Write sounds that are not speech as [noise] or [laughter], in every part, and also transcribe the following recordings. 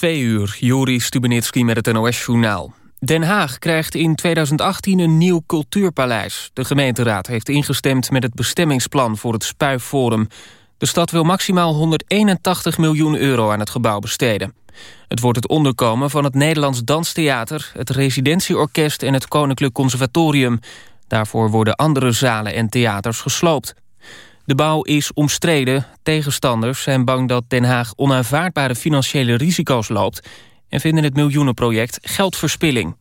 Twee uur, Juri Stubenitski met het NOS-journaal. Den Haag krijgt in 2018 een nieuw cultuurpaleis. De gemeenteraad heeft ingestemd met het bestemmingsplan voor het Spuiforum. De stad wil maximaal 181 miljoen euro aan het gebouw besteden. Het wordt het onderkomen van het Nederlands Danstheater... het Residentieorkest en het Koninklijk Conservatorium. Daarvoor worden andere zalen en theaters gesloopt. De bouw is omstreden. Tegenstanders zijn bang dat Den Haag onaanvaardbare financiële risico's loopt... en vinden het miljoenenproject geldverspilling.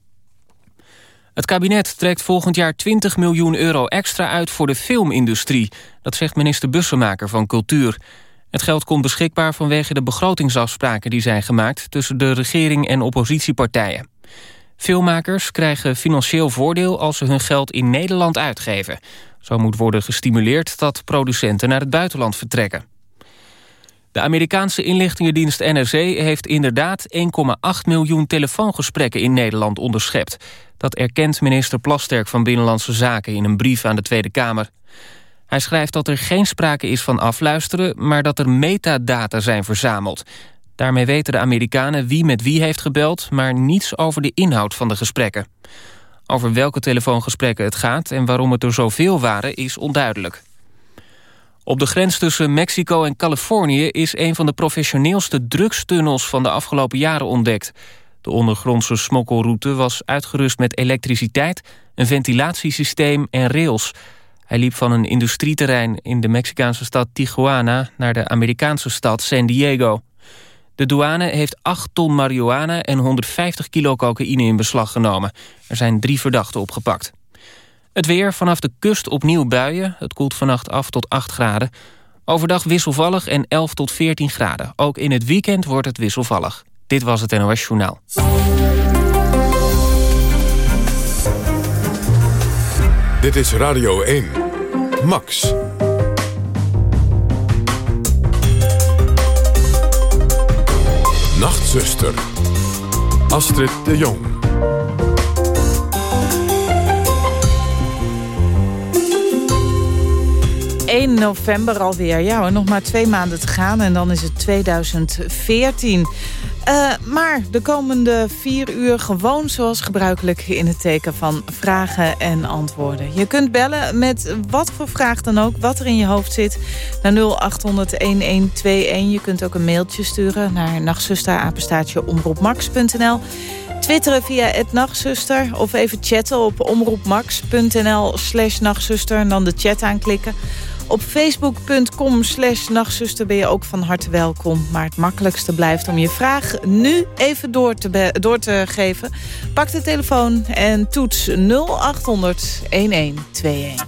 Het kabinet trekt volgend jaar 20 miljoen euro extra uit voor de filmindustrie. Dat zegt minister Bussemaker van Cultuur. Het geld komt beschikbaar vanwege de begrotingsafspraken die zijn gemaakt... tussen de regering en oppositiepartijen. Filmmakers krijgen financieel voordeel als ze hun geld in Nederland uitgeven. Zo moet worden gestimuleerd dat producenten naar het buitenland vertrekken. De Amerikaanse inlichtingendienst NRC heeft inderdaad 1,8 miljoen telefoongesprekken in Nederland onderschept. Dat erkent minister Plasterk van Binnenlandse Zaken in een brief aan de Tweede Kamer. Hij schrijft dat er geen sprake is van afluisteren, maar dat er metadata zijn verzameld. Daarmee weten de Amerikanen wie met wie heeft gebeld, maar niets over de inhoud van de gesprekken. Over welke telefoongesprekken het gaat en waarom het er zoveel waren is onduidelijk. Op de grens tussen Mexico en Californië is een van de professioneelste drugstunnels van de afgelopen jaren ontdekt. De ondergrondse smokkelroute was uitgerust met elektriciteit, een ventilatiesysteem en rails. Hij liep van een industrieterrein in de Mexicaanse stad Tijuana naar de Amerikaanse stad San Diego. De douane heeft 8 ton marihuana en 150 kilo cocaïne in beslag genomen. Er zijn drie verdachten opgepakt. Het weer, vanaf de kust opnieuw buien. Het koelt vannacht af tot 8 graden. Overdag wisselvallig en 11 tot 14 graden. Ook in het weekend wordt het wisselvallig. Dit was het NOS Journaal. Dit is Radio 1. Max. Nachtzuster. Astrid de Jong. ...1 november alweer. Ja nog maar twee maanden te gaan en dan is het 2014. Uh, maar de komende vier uur gewoon zoals gebruikelijk in het teken van vragen en antwoorden. Je kunt bellen met wat voor vraag dan ook, wat er in je hoofd zit, naar 0800-1121. Je kunt ook een mailtje sturen naar nachtzusterapenstaatje omroepmax.nl. Twitteren via het nachtzuster of even chatten op omroepmax.nl slash nachtzuster en dan de chat aanklikken. Op facebook.com slash nachtzuster ben je ook van harte welkom. Maar het makkelijkste blijft om je vraag nu even door te, door te geven. Pak de telefoon en toets 0800 1121.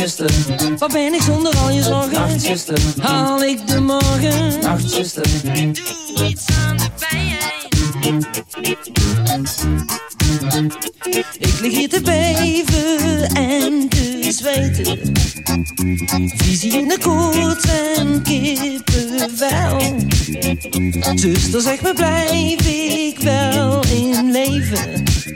Nachtzuster, wat ben ik zonder al je zorgen? Nachtzuster, haal ik de morgen? Nachtzuster, doe iets aan de pijn. Ik lig hier te beven en te zweten. Visie in de koorts en kippenvel. Zuster, zeg me, blijf ik wel in leven?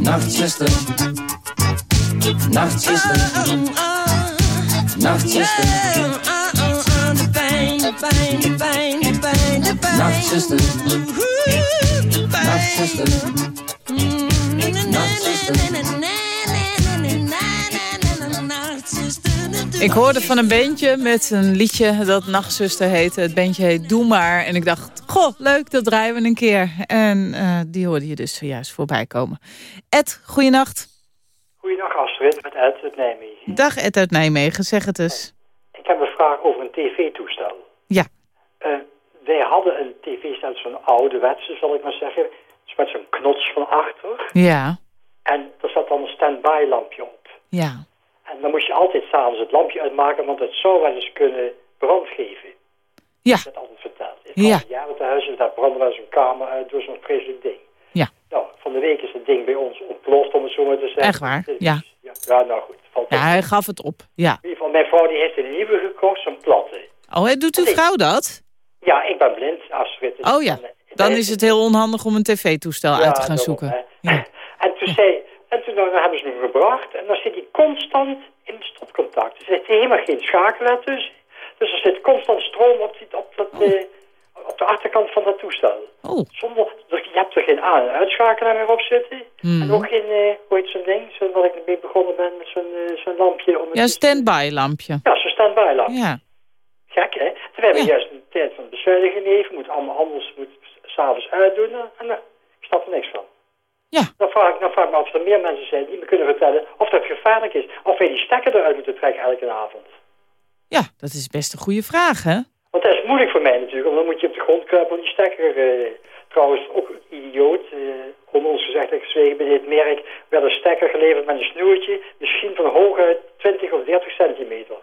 nachtzuster, nachtzuster, nachtzuster, De pijn, de pijn, de pijn, de pijn, nachtzuster, Ik hoorde van een bandje met een liedje dat Nachtzuster heette. Het bandje heet Doe Maar. En ik dacht, goh, leuk, dat draaien we een keer. En eh, die hoorde je dus zojuist voorbij komen. Ed, goeienacht. Goedendag Astrid, met Ed uit Nijmegen. Dag Ed uit Nijmegen, zeg het eens. Ik heb een vraag over een tv-toestel. Ja, Eh, wij hadden een tv-stel, zo'n ouderwetse zal ik maar zeggen. Dus met zo'n knots van achter. ja, En er zat dan een stand-by lampje op. ja. En dan moest je altijd s'avonds het lampje uitmaken, want het zou wel eens kunnen brand geven. Ja, Dat altijd verteld. Ik Ja. had jaren thuis en daar brandde wel een kamer uit door zo'n vreselijk ding. ja. Nou, van de week is het ding bij ons ontploft, om het zo maar te zeggen. Echt waar? Ja. Ja, ja nou goed. Valt Ja, hij gaf het op. Ja. In ieder geval, mijn vrouw die heeft een nieuwe gekocht, zo'n platte. Oh, en doet uw vrouw dat? Ja, ik ben blind, Astrid. Oh ja, dan is het heel onhandig om een tv-toestel Ja, uit te gaan daarom, zoeken. Ja. [laughs] En toen, zei, en toen dan hebben ze hem gebracht en dan zit hij constant in het stopcontact. Er zit helemaal geen schakelaar tussen. Dus er zit constant stroom op, die, op, dat, eh, op de achterkant van dat toestel. Oh, Zonder, dus je hebt er geen aan- en uitschakelaar meer op zitten. Mhm. En ook geen, eh, hoe heet zo'n ding, zo dat ik mee begonnen ben met zo'n eh, lampje. Om het ja, te- stand-by lampje. Ja, zo'n stand-by lampje. Ja, Gek, hè? Terwijl we Ja. juist een tijd van bezuinigen leven, moet allemaal anders, moet s'avonds uitdoen. En nou, ik snap er niks van. ja. Dan vraag, ik, dan vraag ik me af of er meer mensen zijn die me kunnen vertellen of dat gevaarlijk is. Of wij die stekker eruit moeten trekken elke avond. Ja, dat is best een goede vraag, hè? Want dat is moeilijk voor mij natuurlijk, want dan moet je op de grond kruipen om die stekker... eh, trouwens, ook idioot, onder ons gezegd en gezwegen bij dit merk... werd een stekker geleverd met een snoertje, misschien van hooguit 20 of 30 centimeter.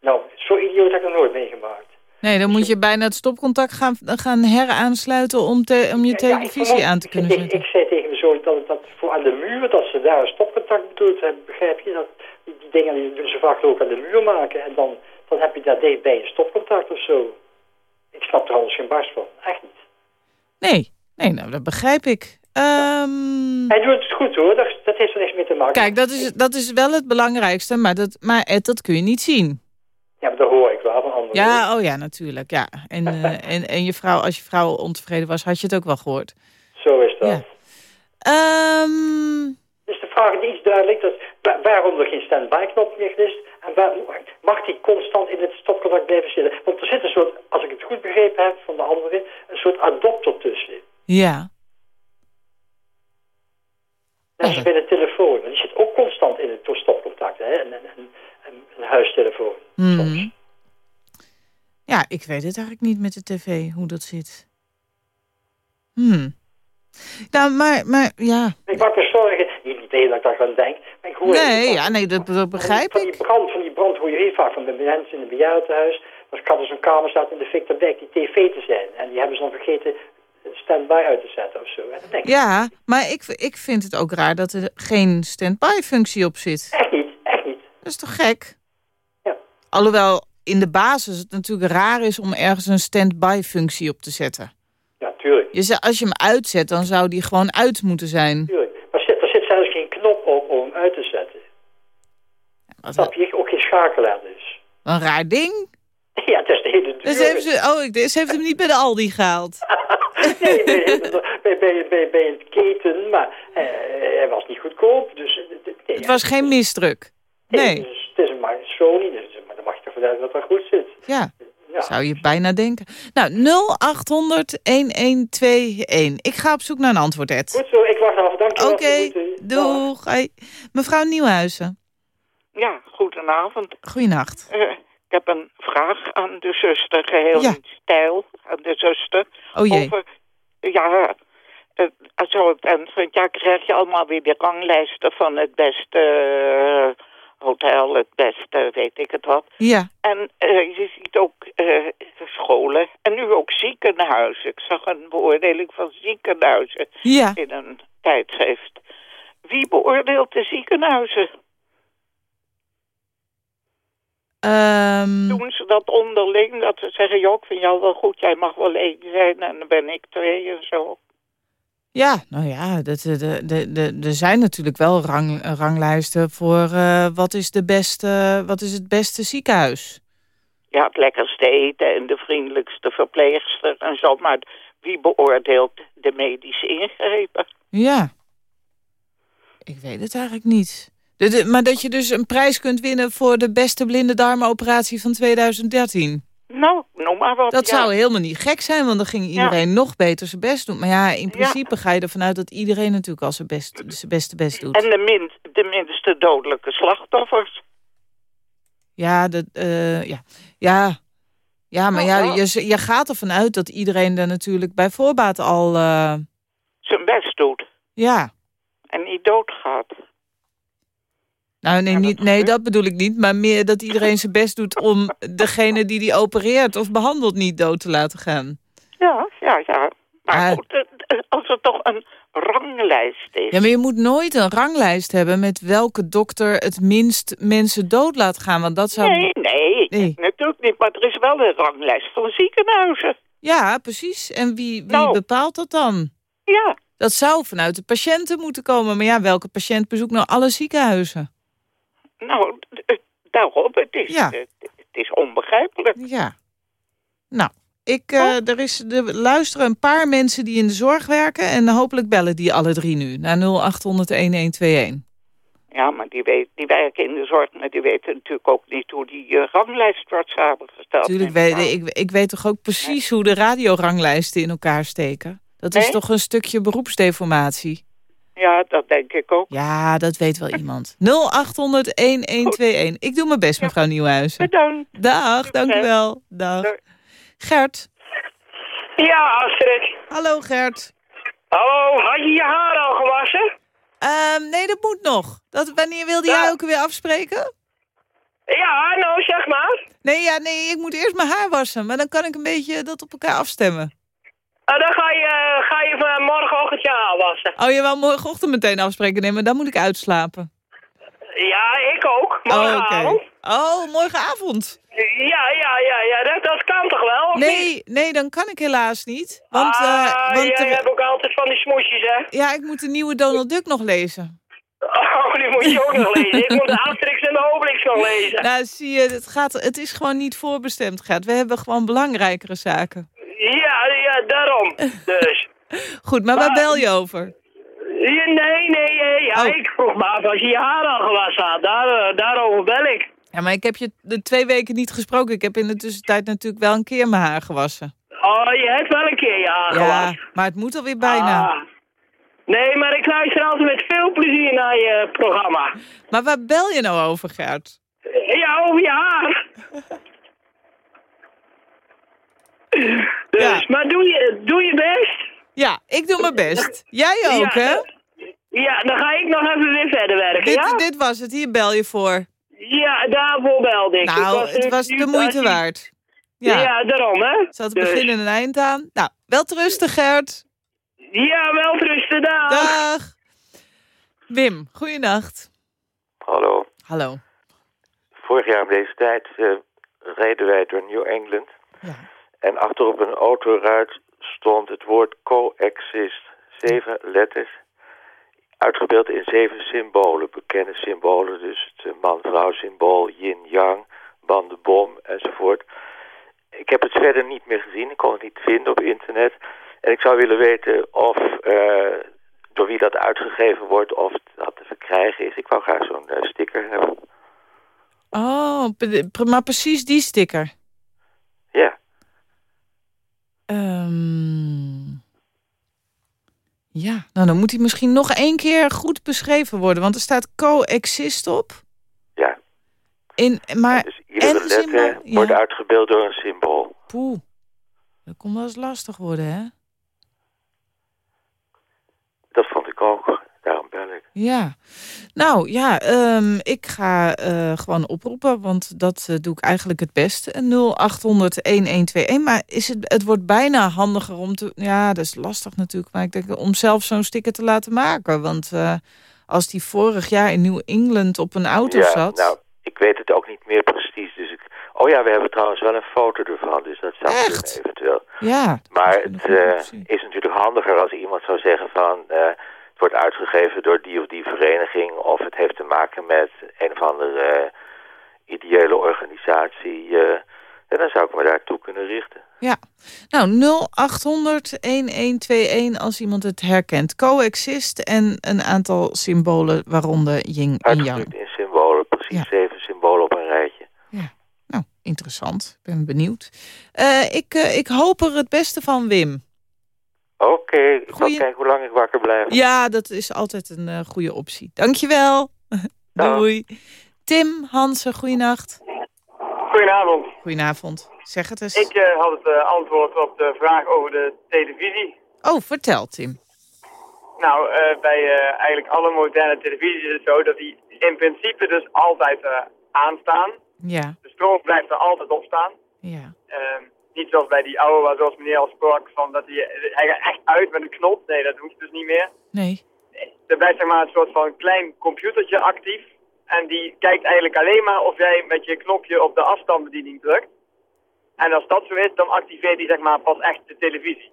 Nou, zo idioot heb ik nog nooit meegemaakt. Nee, dan moet je bijna het stopcontact gaan, gaan heraansluiten om, te, om je Ja, ja, ik televisie aan te ik- kunnen ik, zetten. Ik, zei tegen mijn zoon dat, dat voor aan de muur, dat ze daar een stopcontact bedoeld hebben, begrijp je? Dat, dingen die ze vaak ook aan de muur maken en dan, dan heb je daar dichtbij een stopcontact of zo. Ik snap er anders geen barst van, echt niet. Nee, nee, nou, dat begrijp ik. Ehm, Hij doet het goed hoor, dat, dat heeft er niks mee te maken. kijk, dat is, dat is wel het belangrijkste, maar, dat, maar Ed, dat kun je niet zien. Ja, maar dat hoor ik wel van anderen. Ja, oh ja, natuurlijk, ja. En, eh, [laughs] en, en je vrouw, als je vrouw ontevreden was, had je het ook wel gehoord. Zo is dat. Ja. Ehm, Dus de vraag is iets duidelijk, dat, waarom er geen stand-by knop meer is en waar, mag die constant in het stopcontact blijven zitten? Want er zit een soort, als ik het goed begrepen heb van de anderen, een soort adopter tussen. ja, Net Ja, als bij de telefoon. Die zit ook constant in het stopcontact. Hè? Een, een, een, een huistelefoon. Mhm. Soms. ja, ik weet het eigenlijk niet met de tv, hoe dat zit. Hmm. Nou, maar, maar ja. Ik maak me zorgen, meteen dat ik daar aan denk. Maar ik hoor Nee, van- ja, nee, dat, dat begrijp van ik. die brand, van die brand hoor je heel vaak van de mensen in een bejaardentehuis. Als kan er zo'n kamer staat in de fik, dan blijkt die tv te zijn. En die hebben ze dan vergeten stand-by uit te zetten of zo. Denk ik, Ja, maar ik, ik vind het ook raar dat er geen stand-by functie op zit. echt niet, echt niet. Dat is toch gek? Ja. Alhoewel in de basis het natuurlijk raar is om ergens een stand-by functie op te zetten. Ja, tuurlijk. Je als je hem uitzet, dan zou die gewoon uit moeten zijn. tuurlijk. Maar zit, er zit zelfs geen knop op om hem uit te zetten. Wat Snap je? Ook geen schakelaar dus. een raar ding. [laughs] Ja, het is de hele Dus heeft ze, oh, ik, ze heeft hem niet bij de Aldi gehaald. [laughs] nee, nee, [laughs] bij, bij, bij, bij een keten, maar eh, hij was niet goedkoop. Dus, eh, nee, Het was geen misdruk. Nee, Dus, het is een Sony, dus, maar dan mag je ervan uit dat dat goed zit. ja, Ja. zou je bijna denken. Nou, 0800-1121. Ik ga op zoek naar een antwoord, Ed. Goed zo, ik wacht af. Dankjewel. Oké, voor de groeten. Dag. doeg. Hoi. Mevrouw Nieuwhuizen, Ja, goedenavond. goeienacht. Eh, ik heb een vraag aan de zuster, geheel Ja. in stijl aan de zuster. Oh jee. Over, ja, uh, zo het eind van het jaar krijg je allemaal weer de ranglijsten van het beste eh, hotel, het beste, weet ik het wat. Ja, En eh, je ziet ook eh, scholen en nu ook ziekenhuizen. Ik zag een beoordeling van ziekenhuizen ja. in een tijdschrift. Wie beoordeelt de ziekenhuizen? Ehm, Doen ze dat onderling? Dat ze zeggen, joh, ik vind jou wel goed, jij mag wel één zijn en dan ben ik twee en zo. ja, nou ja, dat- de, de, de, de, er zijn natuurlijk wel rang, ranglijsten voor eh, wat, is de beste, wat is het beste ziekenhuis. Ja, het lekkerste eten en de vriendelijkste verpleegster en zo. Maar wie beoordeelt de medische ingrepen? Ja. Ik weet het eigenlijk niet. De, maar dat je dus een prijs kunt winnen voor de beste blinde darmoperatie van 2013. Nou, noem maar wat. Dat ja. zou helemaal niet gek zijn, want dan ging iedereen nog beter zijn best doen. Maar ja, in Ja. principe ga je ervan uit dat iedereen natuurlijk al zijn, best, zijn beste best doet. En de, min, de minste dodelijke slachtoffers. Ja, dat, eh, ja. ja. Ja, maar Oh, ja, ja. je, je gaat ervan uit dat iedereen er natuurlijk bij voorbaat al... eh, Zijn best doet ja, en niet doodgaat. Nou nee, niet, nee, dat bedoel ik niet. Maar meer dat iedereen zijn best doet om degene die die opereert of behandelt niet dood te laten gaan. Ja, ja, ja. Maar Ah. goed, als er toch een ranglijst is. Ja, maar je moet nooit een ranglijst hebben met welke dokter het minst mensen dood laat gaan. Want dat zou... Nee, nee, Nee. natuurlijk niet. Maar er is wel een ranglijst van ziekenhuizen. Ja, precies. En wie, wie Nou. bepaalt dat dan? Ja, Dat zou vanuit de patiënten moeten komen. Maar ja, welke patiënt bezoekt nou alle ziekenhuizen? Nou, daarom. Het is, Ja. het is onbegrijpelijk. Ja. Nou, ik, eh, er, is, er luisteren een paar mensen die in de zorg werken... en hopelijk bellen die alle drie nu naar 0800-1121. Ja, maar die, weet, die werken in de zorg, maar die weten natuurlijk ook niet hoe die eh, ranglijst wordt samengesteld. Ik weet, ik, ik weet toch ook precies hoe de radioranglijsten in elkaar steken? Dat is toch een stukje beroepsdeformatie? Ja, dat denk ik ook. Ja, dat weet wel iemand. [laughs] 0800-1121. Ik doe mijn best, mevrouw Nieuwhuizen. Bedankt. Dag, dank u wel. Dag. Doei. Gert. Ja, Astrid. Hallo Gert. Hallo, had je je haar al gewassen? Ehm, nee, dat moet nog. Dat, wanneer wilde Ja. jij ook weer afspreken? Ja, nou zeg maar. Nee, ja, nee, ik moet eerst mijn haar wassen. Maar dan kan ik een beetje dat op elkaar afstemmen. Uh, dan ga je, ga je morgenochtend je haar wassen. Oh, je wou morgenochtend meteen afspreken. Nee, maar dan moet ik uitslapen. Ja, ik ook. Oh, Morgenavond. Oh, morgenavond. Ja, ja, ja, ja. Dat, dat kan toch wel? niet? Nee, nee, dan kan ik helaas niet. Want, eh, ah, want jij hebt ook altijd van die smoesjes, hè? ja, ik moet de nieuwe Donald Duck nog lezen. Oh, die moet je ook nog lezen. Ik moet de Asterix en de Obelix nog lezen. Nou, zie je, het, gaat, het is gewoon niet voorbestemd, Gert. We hebben gewoon belangrijkere zaken. Ja, ja, daarom. [laughs] Dus. Goed, maar waar Maar- bel je over? Ja, nee, nee, nee. Ja, Oh. ik vroeg me af als je je haar al gewassen had. Daar, eh, daarover bel ik. Ja, maar ik heb je de twee weken niet gesproken. Ik heb in de tussentijd natuurlijk wel een keer mijn haar gewassen. Oh, je hebt wel een keer je haar Ja, gewassen. maar het moet alweer bijna. Ah. Nee, maar ik luister altijd met veel plezier naar je programma. Maar waar bel je nou over, Gert? Ja, over je haar. [laughs] Dus, Ja. maar doe je, doe je best. Ja, ik doe mijn best. Jij ook, ja, hè? Ja, dan ga ik nog even weer verder werken, Dit, ja? dit was het, hier bel je voor. Ja, daarvoor belde ik. Ik Nou, was het was de moeite waard. Ja, Ja, daarom, hè? zat een Dus- begin en een eind aan. Nou, wel te rusten, Gert. Ja, wel rusten, dag. Dag. Wim, goeienacht. Hallo. Hallo. Vorig jaar om deze tijd eh, reden wij door New England. Ja. En achter op een autoruit stond het woord coexist. Zeven letters. uitgebeeld in zeven symbolen, bekende symbolen. Dus het eh, man-vrouw symbool, yin-yang, bandenbom enzovoort. Ik heb het verder niet meer gezien, ik kon het niet vinden op internet. En ik zou willen weten of uh, door wie dat uitgegeven wordt, of dat te verkrijgen is. Ik wou graag zo'n uh, sticker hebben. Oh, maar precies die sticker? Ja. Um, ja, nou dan moet hij misschien nog één keer goed beschreven worden. Want er staat coexist op. Ja. In, maar dus iedere en letter wordt uitgebeeld door een symbool. Poeh. Dat kon wel eens lastig worden, hè? Dat vond ik ook. Daarom bel ik. Ja. Nou, ja, um, ik ga uh, gewoon oproepen, want dat uh, doe ik eigenlijk het beste. 0800-1121. Maar is het, het wordt bijna handiger om te... Ja, dat is lastig natuurlijk, maar ik denk om zelf zo'n sticker te laten maken. Want uh, als die vorig jaar in New England op een auto ja, zat... nou, ik weet het ook niet meer precies, dus ik... Oh ja, we hebben trouwens wel een foto ervan, dus dat zou Echt? eventueel. Ja. Maar het is natuurlijk handiger als iemand zou zeggen van het wordt uitgegeven door die of die vereniging... of het heeft te maken met een of andere uh, ideële organisatie... Uh, en dan zou ik me daartoe kunnen richten. Ja, nou 0800-1121 als iemand het herkent. Coexist en een aantal symbolen, waaronder yin en yang. In symbolen, precies ja. zeven symbolen op een rijtje. Ja, nou, interessant. Ik ben benieuwd. Uh, ik, ik hoop er het beste van, Wim. Oké, okay, ik Goeie... kijken hoe lang ik wakker blijf. Ja, dat is altijd een uh, goede optie. Dankjewel. [laughs] Doei. Tim Hansen, goeienacht. Goedenavond. Goedenavond. Zeg het eens. Ik uh, had het uh, antwoord op de vraag over de televisie. Oh, vertel Tim. Nou, bij eigenlijk alle moderne televisies is het zo dat die in principe dus altijd aanstaan. Ja. De stroom blijft er altijd op staan. Ja. Ehm, niet zoals bij die oude, waar zoals meneer al sprak, van dat hij, hij gaat echt uit met een knop. Nee, dat hoeft dus niet meer. Nee. Er blijft zeg maar een soort van klein computertje actief. En die kijkt eigenlijk alleen maar of jij met je knopje op de afstandsbediening drukt. En als dat zo is, dan activeert hij zeg maar pas echt de televisie.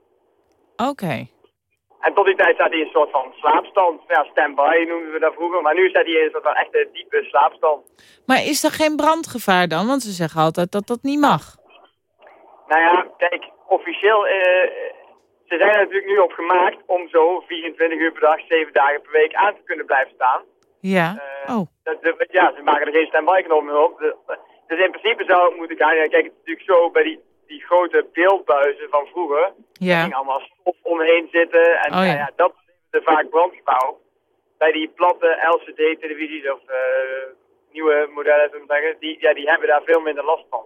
Oké. Okay. En tot die tijd staat hij in een soort van slaapstand. Ja, stand-by noemden we dat vroeger. Maar nu staat hij in een soort van echte diepe slaapstand. Maar is er geen brandgevaar dan? Want ze zeggen altijd dat dat niet mag. Nou ja, kijk, officieel, uh, ze zijn er natuurlijk nu op gemaakt om zo 24 uur per dag, 7 dagen per week aan te kunnen blijven staan. Ja, uh, oh. Dat, de, ja, ze maken er geen stand-by knop meer op. De, dus in principe zou het moeten gaan, ja, kijk, het is natuurlijk zo bij die, die grote beeldbuizen van vroeger. Ja. Er ging allemaal stof omheen zitten en oh, ja. Nou ja, dat is vaak brandgebouw. Bij die platte LCD-televisies of uh, nieuwe modellen, die, ja, die hebben daar veel minder last van.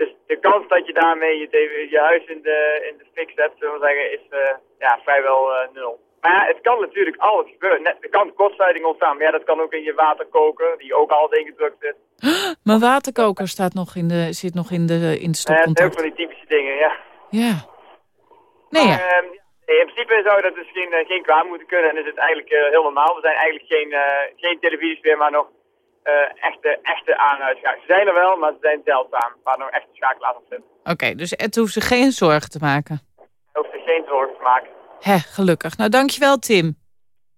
Dus de kans dat je daarmee je, je huis in de, in de fik zet, zullen we zeggen, is uh, ja, vrijwel uh, nul. Maar ja, het kan natuurlijk alles gebeuren. Net, er kan kortsluiting ontstaan, maar ja, dat kan ook in je waterkoker, die ook altijd ingedrukt zit. [gasps] Mijn waterkoker staat nog in de, zit nog in de, in de stopcontact. Ja, ook van die typische dingen, ja. Ja. Nee, maar, ja. Uh, in principe zou dat dus geen, geen kwaad moeten kunnen en is het eigenlijk uh, heel normaal. Er zijn eigenlijk geen, geen televisies meer, maar nog uh, echte, echte aan-uitschakelaars. Ze zijn er wel, maar ze zijn zeldzaam, waar nog echte schakelaars op zitten. Oké, okay, dus het hoeft zich geen zorgen te maken? Het hoeft zich geen zorgen te maken. Hé, gelukkig. Nou, dankjewel Tim.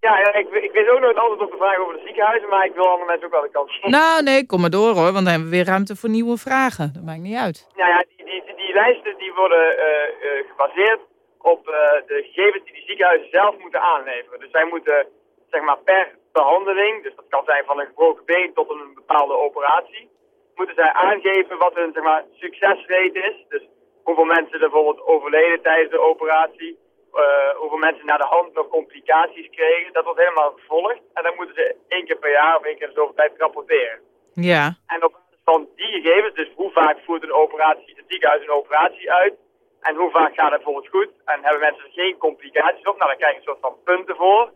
Ja, ja ik, ik weet ook nooit antwoord op de vraag over de ziekenhuizen, maar ik wil andere mensen ook wel de kans geven. Nou, nee, kom maar door hoor, want dan hebben we weer ruimte voor nieuwe vragen. Dat maakt niet uit. Ja, ja die, die, die, die lijsten die worden uh, uh, gebaseerd op de gegevens die die ziekenhuizen zelf moeten aanleveren. Dus zij moeten, zeg maar, per behandeling, dus dat kan zijn van een gebroken been tot een bepaalde operatie, moeten zij aangeven wat hun zeg maar, succesrate is. Dus hoeveel mensen er bijvoorbeeld overleden tijdens de operatie, uh, hoeveel mensen na de hand nog complicaties kregen. Dat wordt helemaal gevolgd en dan moeten ze één keer per jaar of één keer in zoveel tijd rapporteren. Ja. En op basis van die gegevens, dus hoe vaak voert een operatie, het ziekenhuis een operatie uit en hoe vaak gaat het bijvoorbeeld goed en hebben mensen er geen complicaties op, nou dan krijg je een soort van punten voor.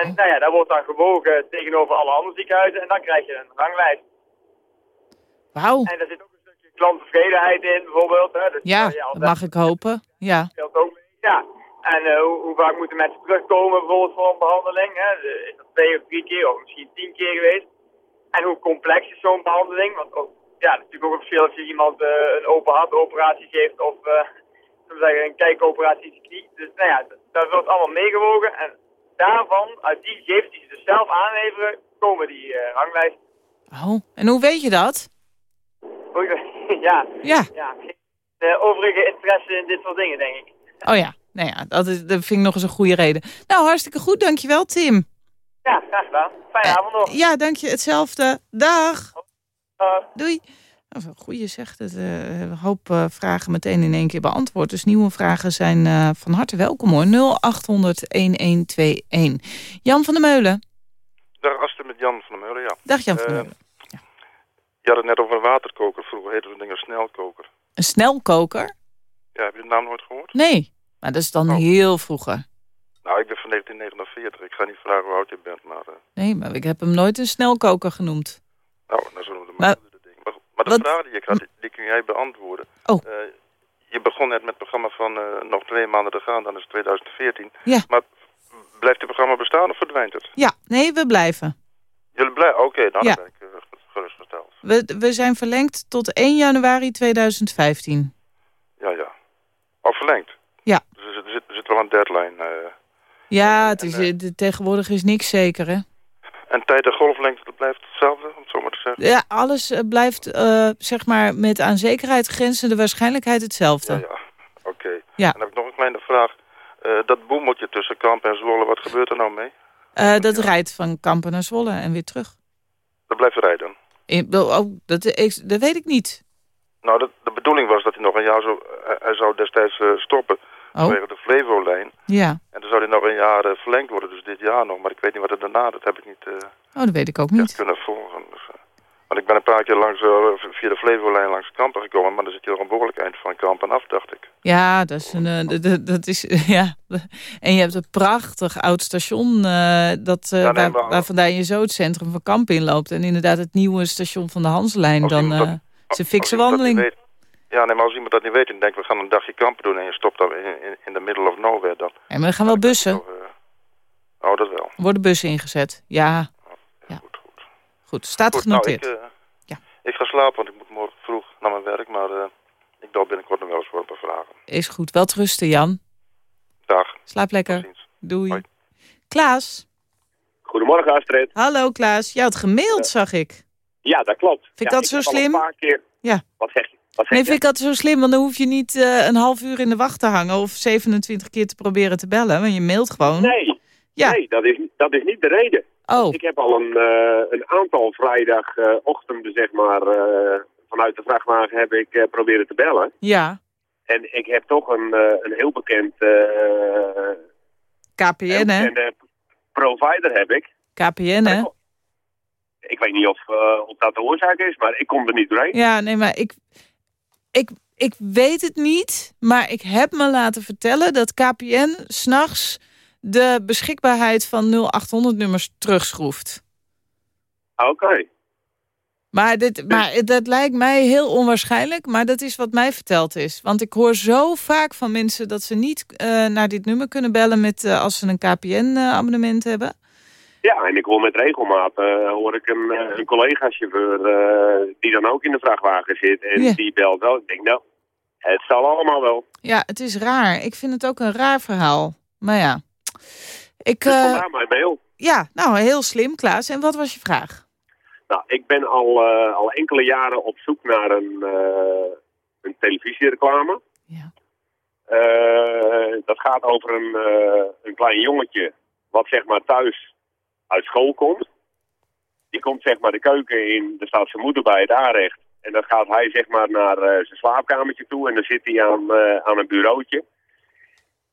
En nou ja, dat wordt dan gewogen tegenover alle andere ziekenhuizen en dan krijg je een ranglijst. Wauw. En daar zit ook een stukje klanttevredenheid in bijvoorbeeld. Hè. Dus, ja, ja dat mag ik hopen. Ja. Ja. En uh, hoe, vaak moeten mensen terugkomen bijvoorbeeld voor een behandeling? Hè? Is dat twee of drie keer of misschien tien keer geweest? En hoe complex is zo'n behandeling? Want ook, ja, natuurlijk ook een verschil als je iemand uh, een open hartoperatie geeft of uh, zeggen, een kijkoperatie in de knie. Dus nou ja, dat wordt allemaal meegewogen. En daarvan, uit die gegevens die ze dus zelf aanleveren, komen die uh, ranglijsten. Oh, en hoe weet je dat? [laughs] ja. Ja. ja. De overige interesse in dit soort dingen, denk ik. Oh ja, nou ja, dat, is, dat vind ik nog eens een goede reden. Nou, hartstikke goed, dankjewel Tim. Ja, graag gedaan. Fijne Eh, avond nog. Ja, dank je, hetzelfde. Dag. Dag. Doei. Nou, wel Goeie zegt het. eh, een hoop eh, vragen meteen in één keer beantwoord. Dus nieuwe vragen zijn eh, van harte welkom hoor. 0800-1121. Jan van der Meulen. Dag Astrid met Jan van der Meulen, ja. Dag Jan van der Meulen. Je had het net over een waterkoker. Vroeger heette zo'n ding een snelkoker. Een snelkoker? Ja, heb je de naam nooit gehoord? Nee, maar dat is dan Oh. heel vroeger. Nou, ik ben van 1949. Ik ga niet vragen hoe oud je bent, maar... Nee, maar ik heb hem nooit een snelkoker genoemd. nou, dan zullen we de Maar- maar, de Wat- vraag die ik had, die, die kun jij beantwoorden. Oh. Eh, je begon net met het programma van eh, nog twee maanden te gaan, dan is het 2014. Ja. Maar blijft het programma bestaan of verdwijnt het? Ja, nee, we blijven. Jullie blijven? Oké, nou, Ja. dan ben ik uh, gerustgesteld. We, we zijn verlengd tot 1 januari 2015. Ja, ja. Al verlengd? Ja. Dus er zit, er wel een deadline. eh. Ja, het is, eh, tegenwoordig is niks zeker, hè? En tijd en golflengte, dat blijft hetzelfde, om het zo maar te zeggen? Ja, alles eh, blijft, eh, zeg maar, met aan zekerheid grenzende waarschijnlijkheid hetzelfde. Ja, ja. Oké. Ja. En dan heb ik nog een kleine vraag. Eh, dat boemeltje tussen Kamp en Zwolle, wat gebeurt er nou mee? Dat rijdt van Kampen naar Zwolle en weer terug. Dat blijft rijden. In- oh, dat, weet ik niet. Nou, dat, de bedoeling was dat hij nog een jaar zo... hij- zou destijds stoppen. Vanwege de Flevo-lijn. Ja, En dan zou hij nog een jaar eh, verlengd worden, dus dit jaar nog. Maar ik weet niet wat er daarna, dat heb ik niet eh, oh, dat weet ik ook niet. kunnen volgen. Dus, eh, want ik ben een paar keer langs, via de Flevo-lijn langs Kampen gekomen, maar dan zit je er een behoorlijk eind van Kampen af, dacht ik. Ja, dat is een, dat is, [laughs] ja. En je hebt een prachtig oud station, dat, Ja, nee, waar, vandaan je zo het centrum van Kampen inloopt. En inderdaad het nieuwe station van de Hanslijn, dan iemand dat- is een fikse wandeling. Ja, nee, maar als iemand dat niet weet en denkt, we gaan een dagje kampen doen... en je stopt dan in, in, in the middle of nowhere, dan... Ja, maar er gaan wel bussen. Oh, dat wel. Worden bussen ingezet. Ja, Ja. Goed, goed. goed. Staat Goed, nou, genoteerd. ik, eh, Ja. ik ga slapen, want ik moet morgen vroeg naar mijn werk... maar eh, ik bel binnenkort nog wel eens voor een paar vragen. Is goed. Wel rusten, Jan. Dag. Slaap lekker. Doei. Klaas. Goedemorgen Astrid. Hallo Klaas. Je had gemaild, zag ik. Ja, dat klopt. Vind ik ja, dat zo heb al een slim? paar keer... Ja. Wat zeg je? Wat Nee, vind ik dat zo slim, want dan hoef je niet eh, een half uur in de wacht te hangen... of 27 keer te proberen te bellen, want je mailt gewoon. Nee, Ja. nee dat, is, dat is niet de reden. Oh. Ik heb al een, eh, een aantal vrijdagochtenden, zeg maar, eh, vanuit de vrachtwagen heb ik proberen te bellen. Ja, En ik heb toch een, een heel bekend KPN, hè? provider heb ik. KPN, hè? Ik weet niet of, of dat de oorzaak is, maar ik kom er niet doorheen. Ja, nee, maar ik, ik, ik weet het niet, maar ik heb me laten vertellen dat KPN s'nachts de beschikbaarheid van 0800-nummers terugschroeft. Oké. Maar, dit, maar dat lijkt mij heel onwaarschijnlijk, maar dat is wat mij verteld is. Want ik hoor zo vaak van mensen dat ze niet eh, naar dit nummer kunnen bellen met, eh, als ze een KPN-abonnement hebben. Ja, en ik hoor met regelmaat eh, hoor ik een, eh, een collega-chauffeur eh, die dan ook in de vrachtwagen zit en Ja. die belt wel. Ik denk, nou, het zal allemaal wel. Ja, het is raar. Ik vind het ook een raar verhaal. Maar ja. Ik, eh, vandaar mijn mail. ja, nou, heel slim, Klaas. En wat was je vraag? Nou, ik ben al, al enkele jaren op zoek naar een, een televisiereclame. Ja. Dat gaat over een, een klein jongetje wat zeg maar thuis uit school komt. Die komt zeg maar de keuken in, er staat zijn moeder bij het aanrecht. En dan gaat hij zeg maar naar eh, zijn slaapkamertje toe en dan zit hij aan, eh, aan een bureautje.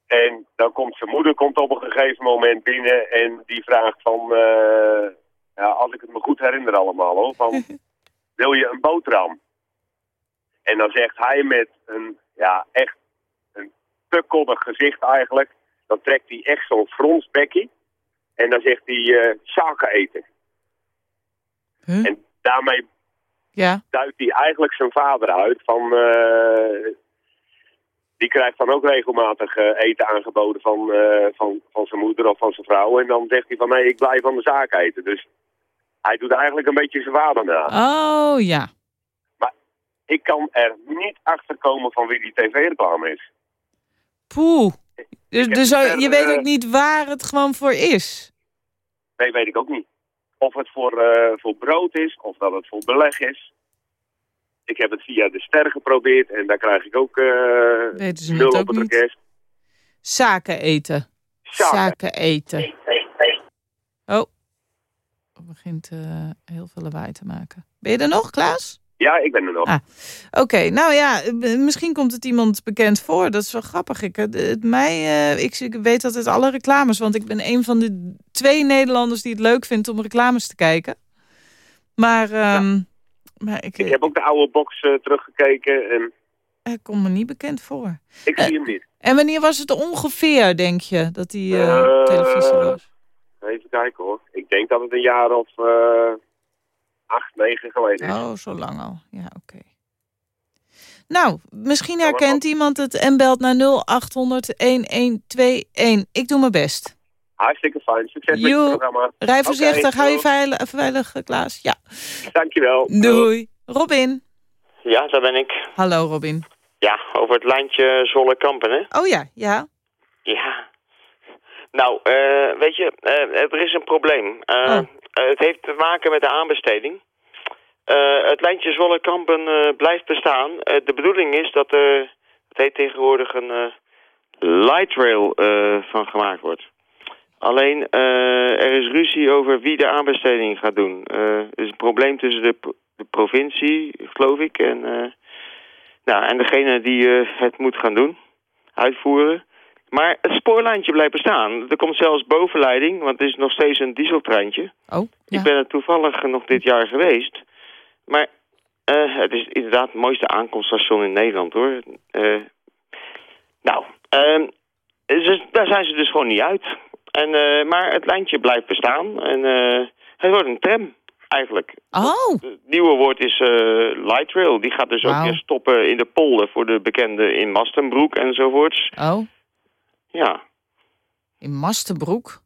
En dan komt zijn moeder komt op een gegeven moment binnen en die vraagt van, eh, ja, als ik het me goed herinner allemaal hoor, van [laughs] wil je een boterham? En dan zegt hij met een, ja, echt een te koddig gezicht eigenlijk, dan trekt hij echt zo'n fronsbekkie en dan zegt hij eh zaken eten. En daarmee Ja. duidt hij eigenlijk zijn vader uit van... eh, die krijgt dan ook regelmatig eh, eten aangeboden van, van, van zijn moeder of van zijn vrouw. En dan zegt hij van nee, ik blijf van de zaak eten. Dus hij doet eigenlijk een beetje zijn vader na. Oh, ja. Ik kan er niet achter komen van wie die tv-reclame is. Poeh. Dus, dus je weet eh, ook niet waar het gewoon voor is? Nee, weet ik ook niet. Of het voor, eh, voor brood is, of dat het voor beleg is. Ik heb het via de ster geprobeerd en daar krijg ik ook eh nul op het orkest. Zaken eten. Zaken. Zaken eten. Oh. Het begint heel veel lawaai te maken. Ben je er nog, Klaas? Ja, ik ben er nog. Ah. Oké, nou ja, eh, misschien komt het iemand bekend voor. Dat is wel grappig. Ik, het, het mij, eh, ik, ik weet altijd alle reclames, want ik ben een van de twee Nederlanders die het leuk vindt om reclames te kijken. Maar, ehm, maar ik, Ik heb ook de oude box eh, teruggekeken en hij komt me niet bekend voor. ik zie hem niet. En wanneer was het ongeveer, denk je, dat eh, Eh, televisie was? Even kijken hoor. Ik denk dat het een jaar of eh acht, negen geleden is. Oh, zo lang al. Ja, oké. Nou, misschien herkent iemand het en belt naar 0800 1121. Ik doe mijn best. Hartstikke fijn. Succes met Joe. het programma. Rij voorzichtig, Oké, hou je veilig, veilig, Klaas. Ja. Dankjewel. Doei. Robin. Ja, daar ben ik. Hallo, Robin. Ja, over het lijntje Zolle-Kampen, hè? Oh ja, ja. Ja. Nou, eh, weet je, eh, er is een probleem. Eh, het heeft te maken met de aanbesteding. Eh, het lijntje Zolle-Kampen eh, blijft bestaan. Eh, de bedoeling is dat er, het heet tegenwoordig een eh, light rail eh, van gemaakt wordt. Alleen, eh, er is ruzie over wie de aanbesteding gaat doen. Eh, er is een probleem tussen de, pro- de provincie, geloof ik, en, eh, nou, en degene die eh, het moet gaan doen, uitvoeren. Maar het spoorlijntje blijft bestaan. Er komt zelfs bovenleiding, want het is nog steeds een dieseltreintje. Oh, Ik ben er toevallig nog dit jaar geweest. Maar eh, het is inderdaad het mooiste aankomststation in Nederland, hoor. Eh, nou, ehm, ze- daar zijn ze dus gewoon niet uit. En, eh, maar het lijntje blijft bestaan. En het wordt een tram, eigenlijk. Oh. Het nieuwe woord is light rail. Die gaat dus ook weer stoppen in de polder voor de bekende in Mastenbroek enzovoorts. Oh, Ja, in Mastenbroek.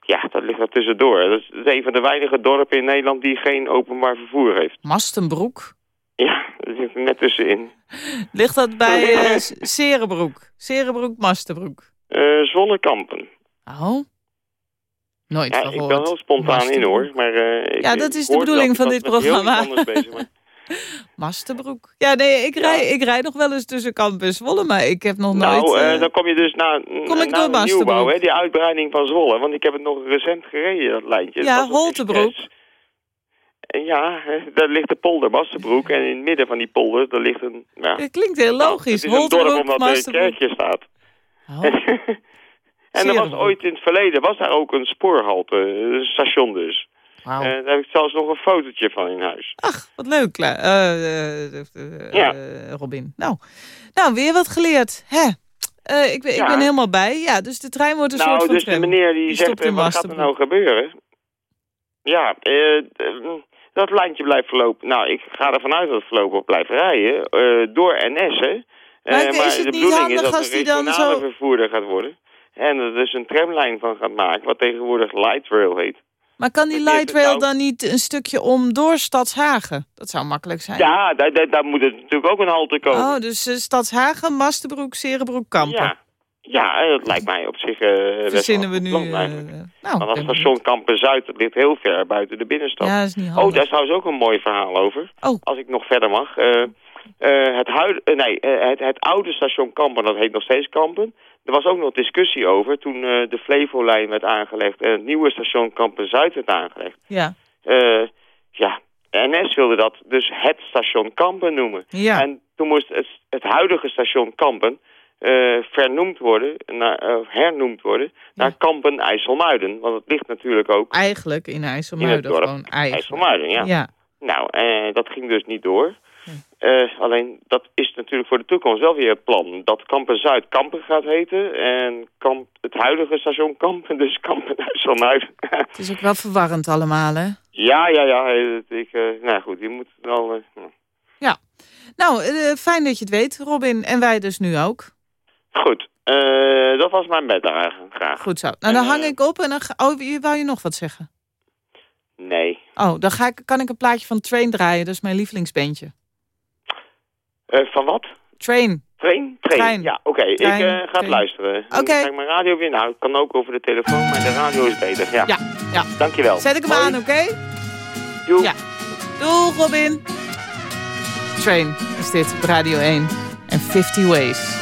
ja, dat ligt er tussendoor. Dat is, een van de weinige dorpen in Nederland die geen openbaar vervoer heeft. Mastenbroek. Ja, dat zit er net tussenin. [laughs] Ligt dat bij [laughs] S- Serenbroek? Serenbroek, Mastenbroek. Eh Zonnekampen. Oh. Nooit Ja, ik ben wel spontaan in hoor. Maar, eh, Ja, dat is de bedoeling dat- van dat dit programma. bezig. [laughs] Mastenbroek. Ja, nee, ik rij, ik rij nog wel eens tussen Kamp en Zwolle, maar ik heb nog nooit... Nou, eh, eh, dan kom je dus naar, Kom ik door nieuwbouw, Masterbroek? hè, die uitbreiding van Zwolle. Want ik heb het nog recent gereden, dat lijntje. Ja, Holtebroek. Ja, daar ligt de polder Masterbroek. En in het midden van die polder, daar ligt een... Ja, Het klinkt heel logisch. het is een dorp omdat er een Masterbroek. kerkje staat. Oh. [laughs] en er was ooit in het verleden, was daar ook een spoorhalte, een station dus. Eh, daar heb ik zelfs nog een fotootje van in huis. Ach, wat leuk, eh, eh, eh, Ja. Robin. Nou. nou, weer wat geleerd. Hè? Ik, ben- ik ben helemaal bij. Ja, dus de trein wordt een nou, soort van dus de meneer die, zegt, wat gaat er nou gebeuren? Ja, dat lijntje blijft verlopen. Nou, ik ga ervan uit dat het voorlopig blijft rijden. door NS, Maar is het de bedoeling is dat er regionale zo- vervoerder gaat worden. En er dus een tramlijn van gaat maken, wat tegenwoordig light rail heet. Maar kan die light rail Vertouw. dan niet een stukje om door Stadshagen? Dat zou makkelijk zijn. Ja, daar, daar, daar moet het natuurlijk ook een halte komen. Oh, dus eh, Stadshagen, Masterbroek, Serenbroek, Kampen. Ja. Ja, dat lijkt mij op zich best Verzinnen we nu... plan eigenlijk. nou, Want dat station Kampen-Zuid dat ligt heel ver buiten de binnenstad. Ja, dat is niet Oh, handig. daar is trouwens ook een mooi verhaal over. Oh. Als ik nog verder mag. Het, huid, nee, het, het oude station Kampen, dat heet nog steeds Kampen. Er was ook nog discussie over toen eh, de Flevolijn werd aangelegd... en het nieuwe station Kampen-Zuid werd aangelegd. Ja. Eh, ja, NS wilde dat dus het station Kampen noemen. Ja. En toen moest het, het huidige station Kampen eh, vernoemd worden, naar, hernoemd worden naar Kampen-IJsselmuiden. Want het ligt natuurlijk ook Eigenlijk in in het IJsselmuiden dorp gewoon. IJsselmuiden. Ja. Ja. Nou, eh, dat ging dus niet door. Eh, alleen, dat is natuurlijk voor de toekomst wel weer het plan. Dat Kampen-Zuid Kampen gaat heten. En kamp, het huidige station Kampen, [laughs] dus Kampen-IJsselmuiden. Het is ook wel verwarrend allemaal, hè? ja, ja, ja. eh, Ik, eh, nou goed, je moet wel... Ja. Nou, fijn dat je het weet, Robin. En wij dus nu ook. Goed, dat was mijn bijdrage. Graag. Goed zo. Nou, dan hang ik op en dan... Ga... Oh, wou je nog wat zeggen? Nee. Oh, dan ga ik, kan ik een plaatje van Train draaien. Dat is mijn lievelingsbandje. Eh, van wat? Train Train? Train. Trein. Ja, oké. Ik eh, ga het luisteren. Oké. Ik mijn radio weer. Nou, het kan ook over de telefoon, maar de radio is beter. Ja. Ja, ja. Dankjewel. Zet ik hem Hoi. aan, oké? Doei. Ja. Doeg, Robin. Train is dit Radio 1. En 50 Ways.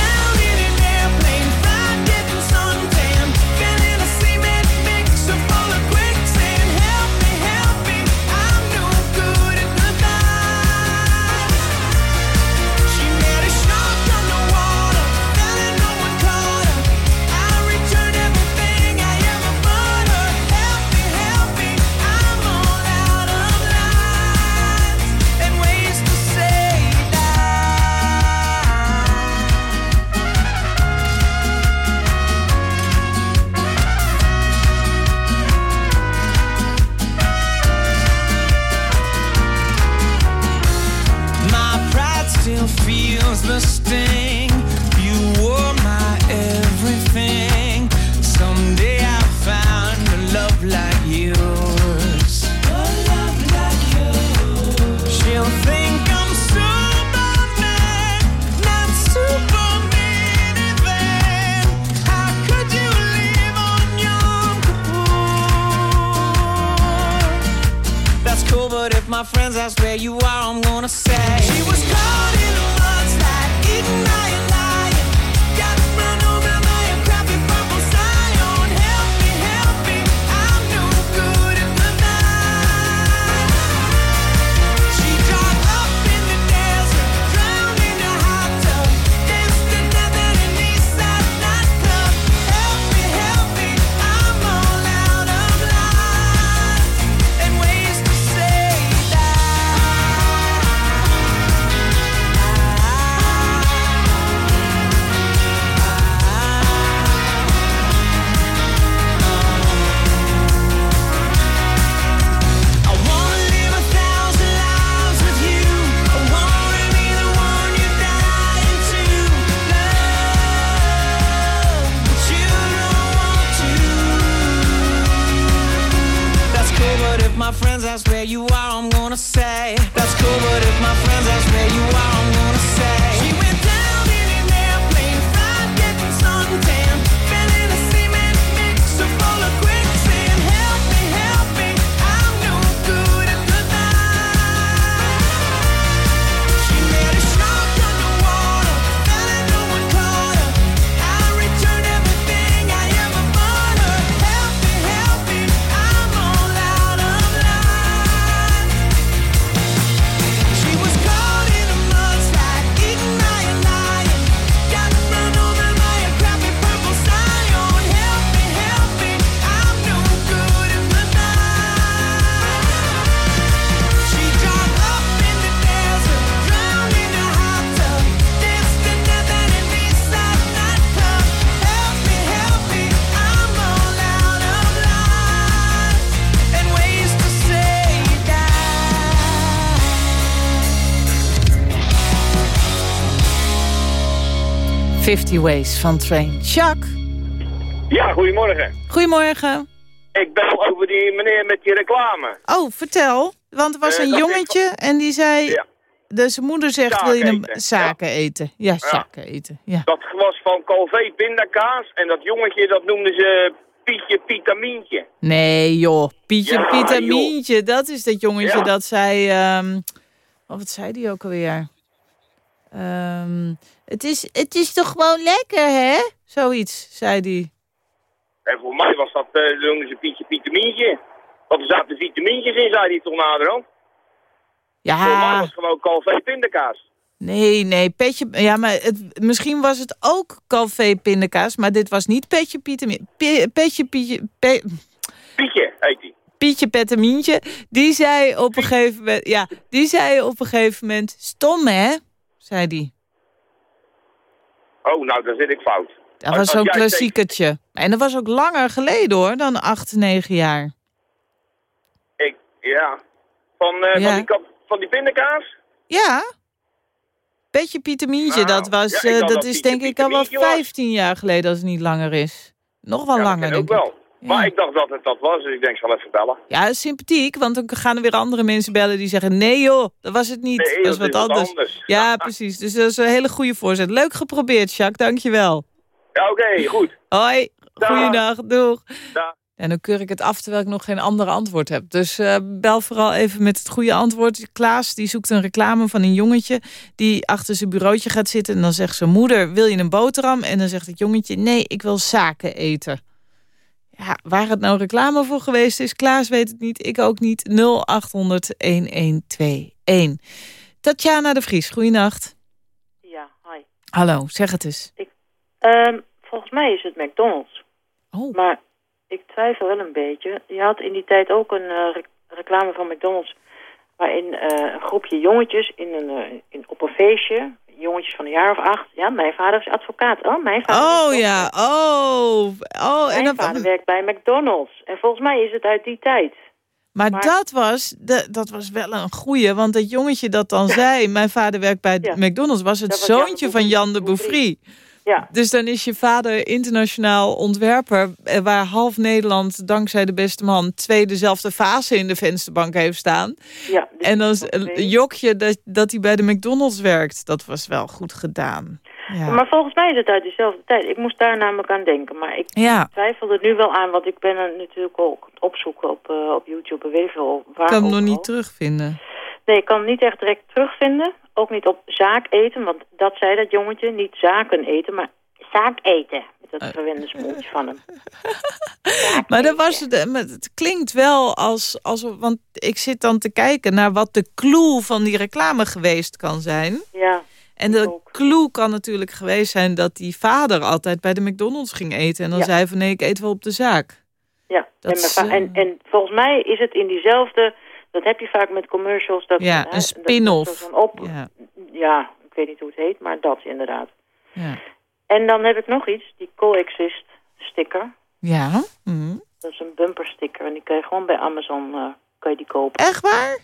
my friends ask where you are, I'm gonna say. She was caught 50 Ways van Train. Chuck, Ja, goedemorgen. goedemorgen. Ik bel over die meneer met die reclame. Oh, vertel. Want er was Eh, een jongetje en die zei... Dus zijn moeder zegt, Zaken wil je eten, zaken eten? Ja, zaken eten. Ja. Dat was van Calvé pindakaas. En dat jongetje, dat noemden ze Pietje Pietamientje. Nee joh, Pietje Ja, Pietamientje. Dat is dat jongetje Ja. dat zei... oh, wat zei die ook alweer? Ehm, het, is, het is toch gewoon lekker, hè? Zoiets, zei die. En voor mij was dat, noemden ze Pietje Pietamientje. Want er zaten vitamintjes in, zei hij toch naderhand. Voor mij Ja, was het gewoon Calvé pindakaas. nee, nee, Petje... Ja, maar het, misschien was het ook Calvé pindakaas, maar dit was niet Petje Pietamientje. Pe- Petje Pietje... Pe- Pietje heet hij. Pietje Pettermientje, die zei op een gegeven moment... Ja, die zei op een gegeven moment... Stom, hè? Zei die. Oh, nou, dan zit ik fout. Dat was zo'n klassiekertje. En dat was ook langer geleden, hoor, dan acht, negen jaar. Ik, ja. Van, eh, Ja. van, die, kap- van die pindakaas? Ja. Petje Pietermientje, Nou, dat, was, ja, eh, dat dat is denk ik al wel Pietermientje was. 15 jaar geleden als het niet langer is. Nog wel Ja, langer, ik denk ook ik. wel. Maar ik dacht dat het dat was, dus ik denk, ik zal even bellen. Ja, sympathiek, want dan gaan er weer andere mensen bellen die zeggen... nee joh, dat was het niet, Nee, dat is wat anders. anders. Ja, [laughs] precies. Dus dat is een hele goede voorzet. Leuk geprobeerd, Jacques, dankjewel. Ja, oké, goed. Hoi, goeiedag, doeg. Dag. En dan keur ik het af terwijl ik nog geen andere antwoord heb. Dus eh, bel vooral even met het goede antwoord. Klaas die zoekt een reclame van een jongetje... die achter zijn bureautje gaat zitten. En dan zegt zijn moeder, wil je een boterham? En dan zegt het jongetje, nee, ik wil zaken eten. Ja, waar het nou reclame voor geweest is... Klaas weet het niet, ik ook niet. 0800-1121. Tatjana de Vries, goeienacht. Ja, hi. Hallo, zeg het eens. Ehm, volgens mij is het McDonald's. Oh. Maar ik twijfel wel een beetje. Je had in die tijd ook een eh, rec- reclame van McDonald's... waarin eh, een groepje jongetjes in een, eh, in, op een feestje... jongetjes van een jaar of acht... ja, mijn vader is advocaat. Oh, mijn vader, Oh ja, oh. oh mijn en dan, vader werkt bij McDonald's. En volgens mij is het uit die tijd. Maar, dat, was, de, dat was wel een goeie, want dat jongetje dat dan zei... mijn vader werkt bij McDonald's, was het Dat was Jan de zoontje van Jan de Bouffry. Ja. Dus dan is je vader internationaal ontwerper... eh, waar half Nederland, dankzij de beste man... twee dezelfde fase in de vensterbank heeft staan. Ja, en dan is een jokje dat, dat hij bij de McDonald's werkt. Dat was wel goed gedaan. Ja. Maar volgens mij is het uit dezelfde tijd. Ik moest daar namelijk aan denken. Maar ik Ja. twijfel er nu wel aan, want ik ben er natuurlijk ook opzoeken op, eh, op YouTube en weet veel waar. Ik kan hem nog niet terugvinden. Nee, ik kan het niet echt direct terugvinden. Ook niet op zaak eten, want dat zei dat jongetje. Niet zaken eten, maar zaak eten. Met dat verwende smoeltje van hem. [laughs] Maar, dat was het, maar het klinkt wel als, als... Want ik zit dan te kijken naar wat de clue van die reclame geweest kan zijn. Ja. En de clue kan natuurlijk geweest zijn dat die vader altijd bij de McDonald's ging eten. En dan Ja. zei van nee, ik eet wel op de zaak. Ja, Dat en, is, en, en volgens mij is het in diezelfde... Dat heb je vaak met commercials. Dat, Ja, hè, een spin-off. Ja. ja, ik weet niet hoe het heet, maar dat inderdaad. Ja. En dan heb ik nog iets, die Coexist sticker. Ja. mhm. Dat is een bumper sticker en die kan je gewoon bij Amazon kan je die kopen. Echt waar?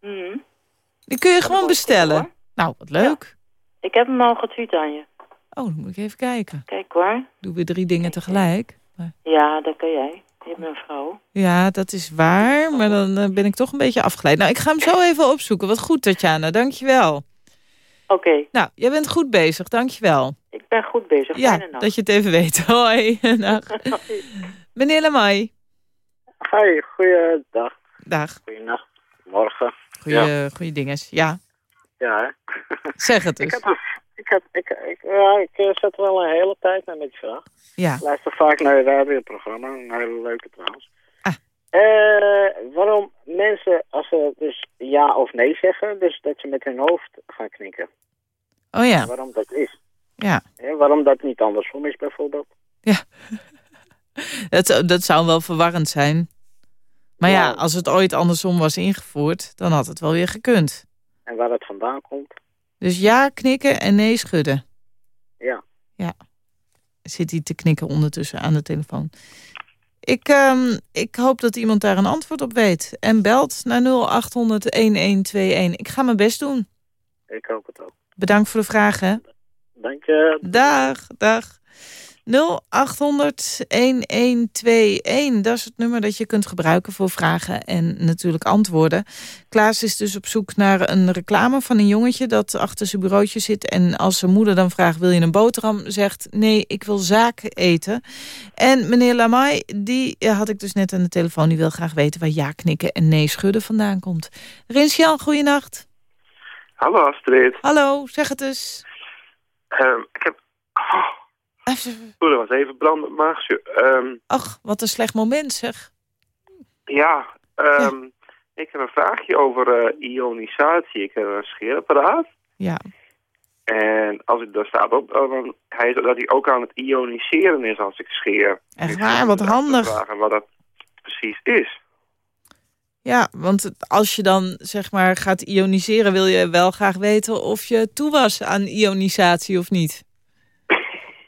Mhm. Die kun je gewoon bestellen. Nou, wat leuk. Ik heb hem al getweet aan je. Oh, dan moet ik even kijken. Kijk hoor. Doen we drie dingen tegelijk? Ja, dat kan jij. Je vrouw. Ja, dat is waar. Maar dan eh, ben ik toch een beetje afgeleid. Nou, ik ga hem zo even opzoeken. Wat goed, Tatjana. Dankjewel. Oké. Nou, jij bent goed bezig. Dankjewel. Ik ben goed bezig. Ja, dat je het even weet. [laughs] Hoi. Dag. Meneer Lamai. Hi, goeiedag. Dag. Goeienacht. Morgen. Goeie, Ja, goeie dinges. Ja, ja hè? zeg het [laughs] Ik eens. heb, een- ik, heb, ik, ik, ja, ik eh, zet wel een hele tijd naar met die vraag. Ja. Ik luister vaak naar je radioprogramma. Een hele leuke trouwens. Ah. Eh, waarom mensen, als ze dus ja of nee zeggen, dus dat ze met hun hoofd gaan knikken. Oh ja. Waarom dat is. Ja. Waarom dat niet andersom is bijvoorbeeld. [laughs] Dat, zou- dat zou wel verwarrend zijn. Maar ja, Ja. als het ooit andersom was ingevoerd, dan had het wel weer gekund. En waar het vandaan komt. Dus ja knikken en nee schudden. Ja. Ja. Zit hij te knikken ondertussen aan de telefoon. Ik, ehm, ik hoop dat iemand daar een antwoord op weet. En belt naar 0800-1121. Ik ga mijn best doen. Ik hoop het ook. Bedankt voor de vragen. Dank je. Dag, dag. 0800-1121. Dat is het nummer dat je kunt gebruiken voor vragen en natuurlijk antwoorden. Klaas is dus op zoek naar een reclame van een jongetje dat achter zijn bureautje zit. En als zijn moeder dan vraagt, wil je een boterham? Zegt, nee, ik wil zaken eten. En meneer Lamai, die had ik dus net aan de telefoon. Die wil graag weten waar ja knikken en nee schudden vandaan komt. Rins-Jan, goeienacht. Hallo Astrid. Hallo, zeg het eens. Ehm, ik heb... Oh, dat was even brandend maagzuur. Ehm, Ach, wat een slecht moment zeg. ja, ehm, ik heb een vraagje over eh, ionisatie. Ik heb een scheerapparaat. Ja. En als ik daar staat op, dan hij, dat hij ook aan het ioniseren is als ik scheer. Echt waar, wat handig. vragen wat dat precies is. Ja, want als je dan zeg maar gaat ioniseren... wil je wel graag weten of je toe was aan ionisatie of niet.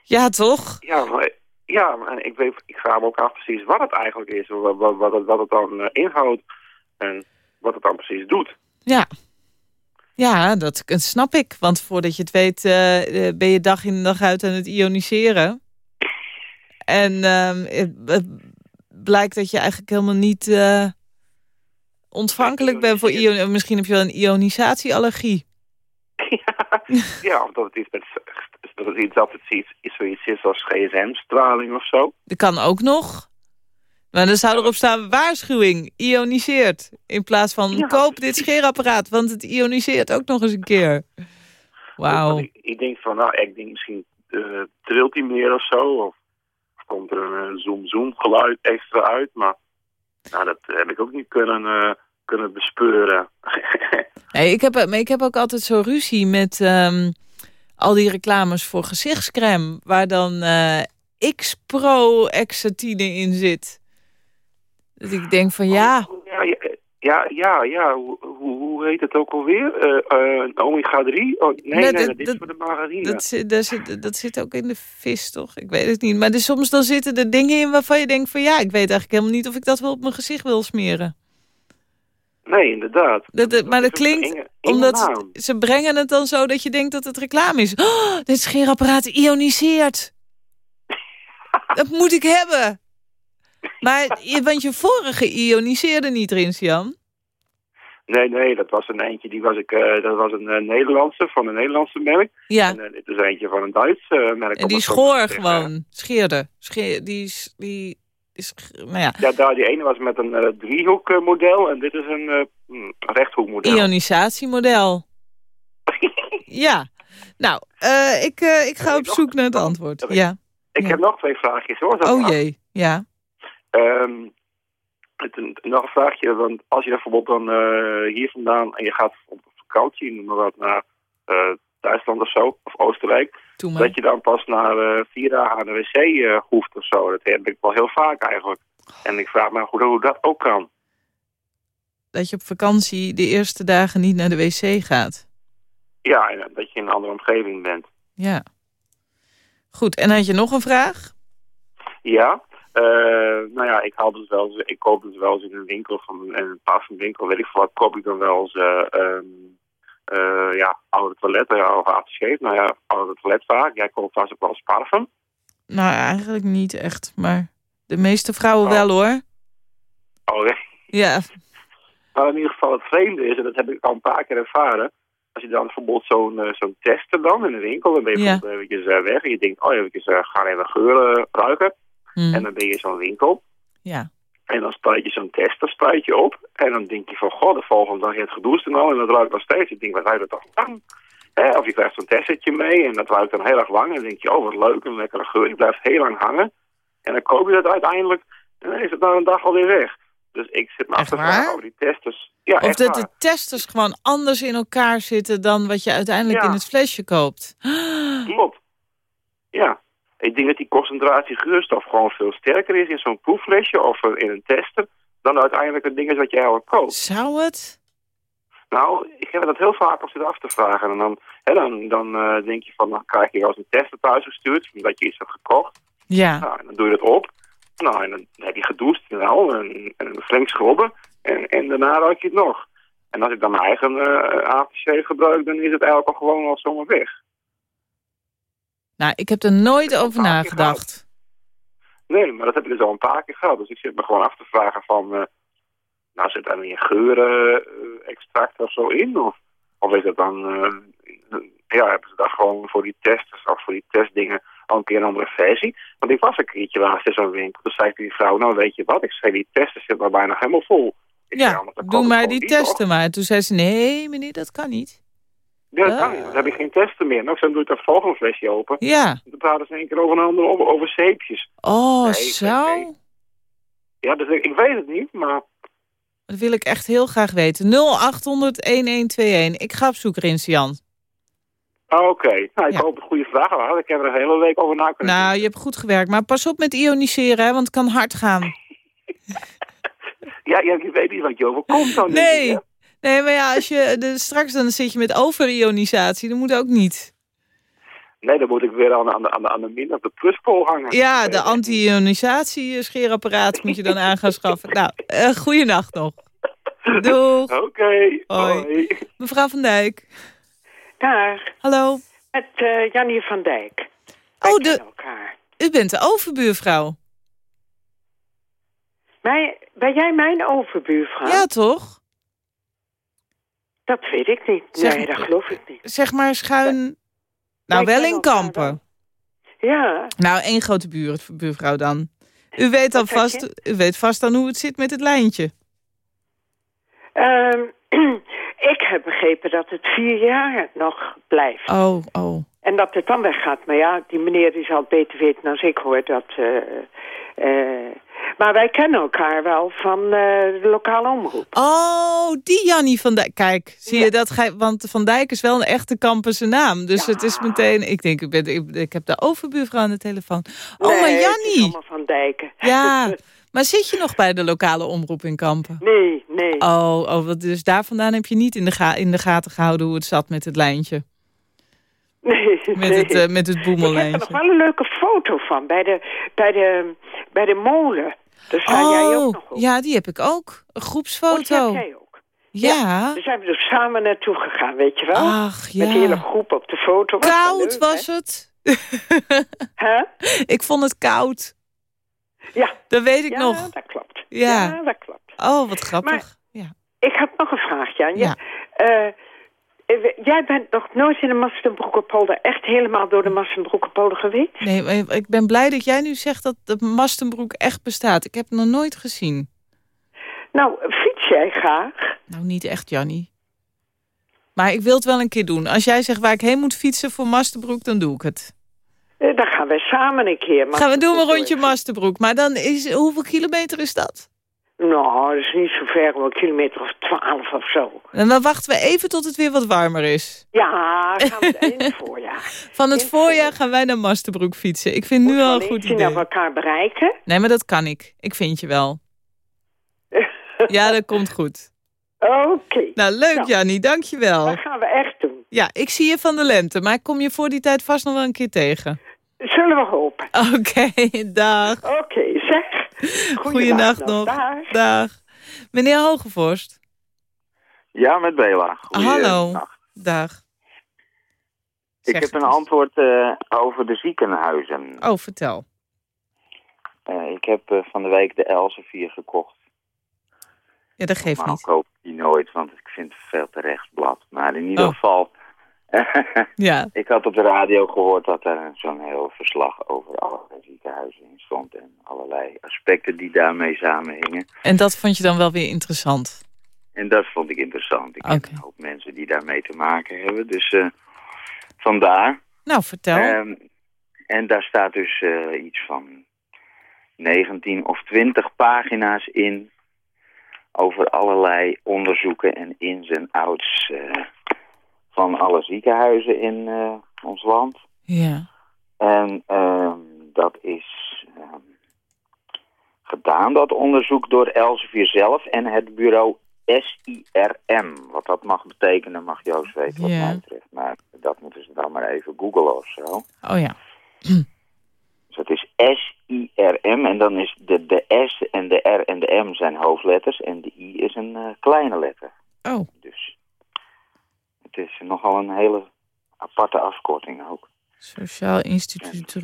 Ja, toch? Ja, maar, ja, maar ik, weet, ik vraag me ook af precies wat het eigenlijk is. Wat, wat, wat, het, wat het dan eh, inhoudt. En wat het dan precies doet. Ja. Ja, dat snap ik. Want voordat je het weet eh, eh, ben je dag in dag uit aan het ioniseren. En ehm, het, het blijkt dat je eigenlijk helemaal niet ontvankelijk bent voor ion. Misschien heb je wel een ionisatieallergie. [laughs] Ja, of dat het iets, met, dat het iets, dat het iets, iets zoiets is als gsm-straling of zo. Dat kan ook nog. Maar dan zou erop staan waarschuwing, ioniseert. In plaats van koop dit scheerapparaat, want het ioniseert ook nog eens een keer. Wauw. Ik, ik denk van, nou, ik denk misschien eh, trilt hij meer of zo. Of komt er een zoom-zoom geluid extra uit. Maar nou, dat heb ik ook niet kunnen, eh, kunnen bespeuren. [laughs] Nee, ik, heb, maar ik heb ook altijd zo ruzie met ehm, al die reclames voor gezichtscreme... waar dan eh, X-Pro-exatine in zit. Dat ik denk van ja, Ja, ja, ja, ja. Hoe, hoe, hoe heet het ook alweer? Eh, eh, Omega-3? Oh, nee, nee, Nee, dat, dat- is voor de margarine. dat, zit, dat, zit, dat zit ook in de vis, toch? Ik weet het niet. Maar er, soms dan zitten er dingen in waarvan je denkt van... ja, ik weet eigenlijk helemaal niet of ik dat wel op mijn gezicht wil smeren. Nee, inderdaad. Dat, dat- maar dat klinkt enge- enge omdat naam. ze brengen het dan zo dat je denkt dat het reclame is. Oh, dit scheerapparaat ioniseert. [laughs] dat moet ik hebben. Maar, je- want je vorige ioniseerde niet, Rinsian. Nee, nee, dat was een eentje, die was ik, eh, dat was een eh, Nederlandse, van een Nederlandse merk. Ja. En dit is eentje van een Duits merk. En die schoor gewoon. Scheerde. Scheer, die, is- die is... Nou ja, Ja, daar, die ene was met een eh, driehoek eh, model en dit is een eh, mm, rechthoek model. ionisatiemodel. [laughs] ja. Nou, eh, ik, eh, ik ga op zoek naar het antwoord. Ja. Ik Ja. heb nog twee vraagjes hoor. Oh jee, ja. Ehm, het- een- nog een vraagje, want als je bijvoorbeeld dan hier vandaan en je gaat op vakantie, noem maar wat, naar Duitsland of zo, of Oostenrijk, dat je dan pas na vier dagen aan de wc eh, hoeft of zo. Dat heb ik wel heel vaak eigenlijk. En ik vraag me hoe, hoe dat ook kan. Dat je op vakantie de eerste dagen niet naar de wc gaat. Ja, en dat je in een andere omgeving bent. Ja. Goed, en had je nog een vraag? Ja, eh, nou ja, ik, haal dus wel eens, ik koop dus wel eens in een winkel, van, een parfumwinkel, weet ik veel wat, koop ik dan wel eens, ehm, eh, ja, oude toiletten, ja, of. Nou ja, oude toilet vaak. Jij koopt vast ook wel eens parfum. Nou, eigenlijk niet echt, maar de meeste vrouwen wel hoor. Oh, ja. Ja. Maar in ieder geval het vreemde is, en dat heb ik al een paar keer ervaren, als je dan bijvoorbeeld zo'n eh, zo'n testen dan in de winkel, dan ben je Ja. bijvoorbeeld eventjes eh, weg en je denkt, oh, eventjes, eh, ga even geuren ruiken. Hmm. En dan ben je in zo'n winkel. Ja. En dan spuit je zo'n tester spuit je op. En dan denk je van, god, de volgende dag je het gedoucht en al. En dat ruikt nog steeds. Ik denk, wat ruikt dat toch lang? Of je krijgt zo'n testertje mee en dat ruikt dan heel erg lang. En dan denk je, oh, wat leuk, een lekkere geur. Die blijft heel lang hangen. En dan koop je dat uiteindelijk. En dan is het na een dag alweer weg. Dus ik zit me af te vragen over die testers. Ja, of dat waar. de testers gewoon anders in elkaar zitten dan wat je uiteindelijk Ja. in het flesje koopt. [gasps] Klopt. Ja. Ik denk dat die concentratie geurstof gewoon veel sterker is in zo'n proefflesje of eh, in een tester dan uiteindelijk het ding is wat je eigenlijk koopt. Zou het? Nou, ik heb dat heel vaak op zitten af te vragen. En dan, hè, dan, dan eh, denk je van, dan krijg je als een tester thuis gestuurd, omdat je iets hebt gekocht. Ja. Nou, en dan doe je dat op. Nou, en dan heb je gedoucht en al, en, en flink schrobben. En, en daarna ruik je het nog. En als ik dan mijn eigen uh, aftershave gebruik, dan is het eigenlijk al gewoon al zomaar weg. Nou, ik heb er nooit over nagedacht. Nee, maar dat heb ik dus al een paar keer gehad. Dus ik zit me gewoon af te vragen van... eh, nou, zit daar meer geuren-extract of zo in? Of, of is het dan... eh, ja, hebben ze daar gewoon voor die testers of voor die testdingen al een keer een andere versie? Want ik was een keertje laatst in zo'n winkel. Toen zei ik die vrouw, nou weet je wat? Ik zei, die testers zitten bijna helemaal vol. Ik Ja, doe maar gewoon die toch? testen maar. Toen zei ze, nee meneer, dat kan niet. Ja, dat kan niet. Dan heb ik geen testen meer. Nou, dan doe ik dat volgende flesje open. Ja. Dan praten ze één keer over een ander over, over zeepjes. Oh, Nee, zo? nee. Ja, dus ik, ik weet het niet, maar... Dat wil ik echt heel graag weten. 0800-1121. Ik ga op zoek, Rinsian. Ah, Oké, nou, ik hoop een goede vraag. had. Ik heb er een hele week over na kunnen Nou, je hebt goed gewerkt. Maar pas op met ioniseren, hè, want het kan hard gaan. Ja, [laughs] ja, ja, je weet niet wat je overkomt dan. Nee. Nee, maar ja, als je [laughs] de, straks dan zit je met overionisatie, dat moet ook niet. Nee, dan moet ik weer aan, aan, aan, aan de min op de pluspool hangen. Ja, de anti-ionisatie scheerapparaat moet je dan aan gaan schaffen. Nou, uh, goeienacht nog. [laughs] Doeg. Oké, hoi. Mevrouw van Dijk. Dag. Hallo. Met uh, Jannie van Dijk. Wij oh, de... elkaar. U bent de overbuurvrouw. Mij, ben jij mijn overbuurvrouw? Ja, toch? Dat weet ik niet. Zeg, nee, dat geloof ik niet. Zeg maar schuin... Nou, wel in Kampen. Ja. Nou, één grote buur, buurvrouw dan. U weet, dan vast, u weet vast dan hoe het zit met het lijntje. Um, [clears throat] ik heb begrepen dat het vier jaar nog blijft. Oh, oh. En dat het dan weggaat. Maar ja, die meneer die zal het beter weten als ik hoor. Dat, uh, uh, maar wij kennen elkaar wel van uh, de lokale omroep. Oh, die Jannie van Dijk. Kijk, zie je dat? Gij, want Van Dijk is wel een echte Kampense naam. Dus het is meteen... Ik denk, ik, ben, ik, ik heb de overbuurvrouw aan de telefoon. Oh, nee, maar Jannie. Van Dijken. [laughs] Ja, maar zit je nog bij de lokale omroep in Kampen? Nee, nee. Oh, oh dus daar vandaan heb je niet in de, ga in de gaten gehouden hoe het zat met het lijntje? [laughs] Nee, met, nee. Het, uh, met het boemellijntje. Ik heb er nog wel een leuke foto van bij de, bij de, bij de molen. Daar sta oh, jij ook nog op. ja, die heb ik ook. Een groepsfoto. Oh, die heb jij ook. Ja. ja. Daar zijn we dus samen naartoe gegaan, weet je wel? Ach, ja. Met de hele groep op de foto. Was koud leuk, was hè? het. [laughs] Huh? Ik vond het koud. Ja. Dat weet ik ja, nog. dat klopt. Ja. ja, dat klopt. Oh, wat grappig. Maar ja. Ik had nog een vraag, Jan. Ja. Uh, jij bent nog nooit in de Mastenbroekenpolder echt helemaal door de Mastenbroekenpolder geweest? Nee, maar ik ben blij dat jij nu zegt dat de Mastenbroek echt bestaat. Ik heb het nog nooit gezien. Nou, fiets jij graag? Nou, niet echt, Jannie. Maar ik wil het wel een keer doen. Als jij zegt waar ik heen moet fietsen voor Mastenbroek, dan doe ik het. Uh, dan gaan wij samen een keer. Gaan we doen een rondje Mastenbroek. Maar dan is, hoeveel kilometer is dat? Nou, dat is niet zo ver, een kilometer of twaalf of zo. En dan wachten we even tot het weer wat warmer is. Ja, gaan we in het voorjaar. Van het voorjaar [laughs] gaan wij naar Mastenbroek fietsen. Ik vind Moet nu al een goed idee. idee. Moet elkaar bereiken? Nee, maar dat kan ik. Ik vind je wel. [laughs] ja, dat komt goed. Oké. Okay. Nou, leuk nou, Jannie, dankjewel. Dat gaan we echt doen. Ja, ik zie je van de lente, maar ik kom je voor die tijd vast nog wel een keer tegen. Zullen we hopen. Oké, okay, [laughs] dag. Oké, okay, zeg. Goeienacht nog. Dag. dag. Meneer Hogevorst. Ja, met Bela. Hallo. Dag. Ik heb een antwoord uh, over de ziekenhuizen. Oh, vertel. Uh, ik heb uh, van de week de Elsevier gekocht. Ja, dat geeft Normaal niet. koop ik die nooit, want ik vind het veel te rechtsblad. Maar in ieder Oh. geval... [laughs] Ja. Ik had op de radio gehoord dat er zo'n heel verslag over alle ziekenhuizen in stond. En allerlei aspecten die daarmee samenhingen. En dat vond je dan wel weer interessant? En dat vond ik interessant. Ik heb een hoop mensen die daarmee te maken hebben. Dus eh, vandaar. Nou, vertel. Ehm, en daar staat dus eh, iets van 19 of 20 pagina's in over allerlei onderzoeken en ins en outs eh, van alle ziekenhuizen in eh, ons land. Ja. En ehm, dat is ehm, gedaan, dat onderzoek, door Elsevier zelf en het bureau SIRM. Wat dat mag betekenen, mag Joost weten wat mij betreft. Maar dat moeten ze dan maar even googlen of zo. Oh ja. Dus het is S-I-R-M en dan is de, de S en de R en de M zijn hoofdletters en de I is een eh, kleine letter. Oh. Het is nogal een hele aparte afkorting ook. Sociaal Instituut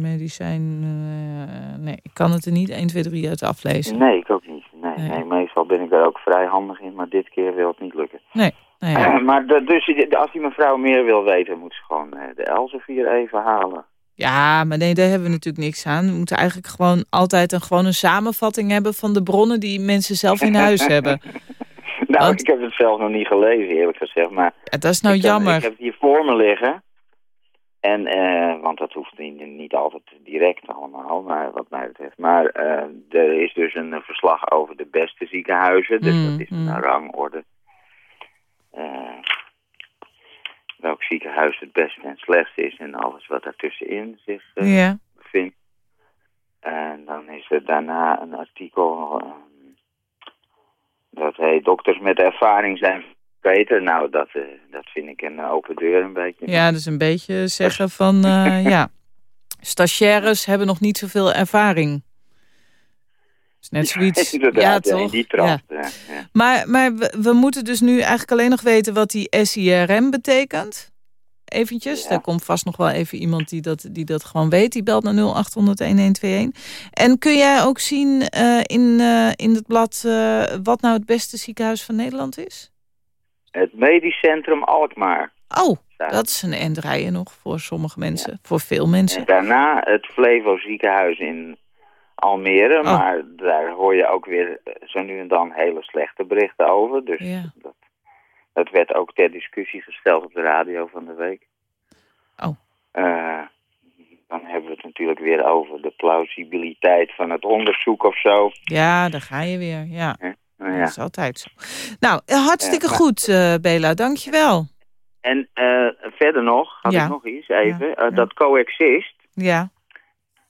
Medicijn. eh, nee, ik kan het er niet 1, 2, 3 uit aflezen. Nee, ik ook niet. Nee, Nee. nee. meestal ben ik daar ook vrij handig in, maar dit keer wil het niet lukken. Nee. Nou [clears throat] ja. maar de- dus als die mevrouw meer wil weten, moet ze gewoon eh, de Elsevier even halen. Ja, maar nee, daar hebben we natuurlijk niks aan. We moeten eigenlijk gewoon altijd een, gewoon een samenvatting hebben van de bronnen die mensen zelf in huis [laughs] hebben. Nou, Want- ik heb het zelf nog niet gelezen, eerlijk gezegd. Maar dat is nou ik, kan- jammer. Ik heb het hier voor me liggen. En, eh, want dat hoeft niet, niet altijd direct allemaal, maar wat mij betreft. Maar eh, er is dus een verslag over de beste ziekenhuizen. Dus Mm, dat is een rangorde. Eh, welk ziekenhuis het beste en slechtste is en alles wat daartussenin zich eh, Ja. bevindt. En dan is er daarna een artikel dat heet dokters met ervaring zijn beter. Nou, dat, eh, dat vind ik een open deur een beetje. Ja, dus een beetje zeggen van, eh, [laughs] ja, stagiaires hebben nog niet zoveel ervaring. Is net zoiets. [laughs] Ja, ja, toch? die ja. Maar, maar we, we moeten dus nu eigenlijk alleen nog weten wat die SIRM betekent. Eventjes, daar komt vast nog wel even iemand die dat, die dat gewoon weet. Die belt naar 0800-1121. En kun jij ook zien eh, in, eh, in het blad eh, wat nou het beste ziekenhuis van Nederland is? Het medisch centrum Alkmaar. Oh, dat is een end rijden nog voor sommige mensen. Voor veel mensen. En daarna het Flevo ziekenhuis in Almere. Oh. Maar daar hoor je ook weer zo nu en dan hele slechte berichten over. Dus Ja. dat, dat werd ook ter discussie gesteld op de radio van de week. Oh. Eh, dan hebben we het natuurlijk weer over de plausibiliteit van het onderzoek of zo. Ja, daar ga je weer. Ja, Nou ja. dat is altijd zo. Nou, eh, hartstikke Ja, maar- goed, eh Bela. Dankjewel. En eh, verder nog, had Ja. ik nog iets even. Dat coexist, Ja.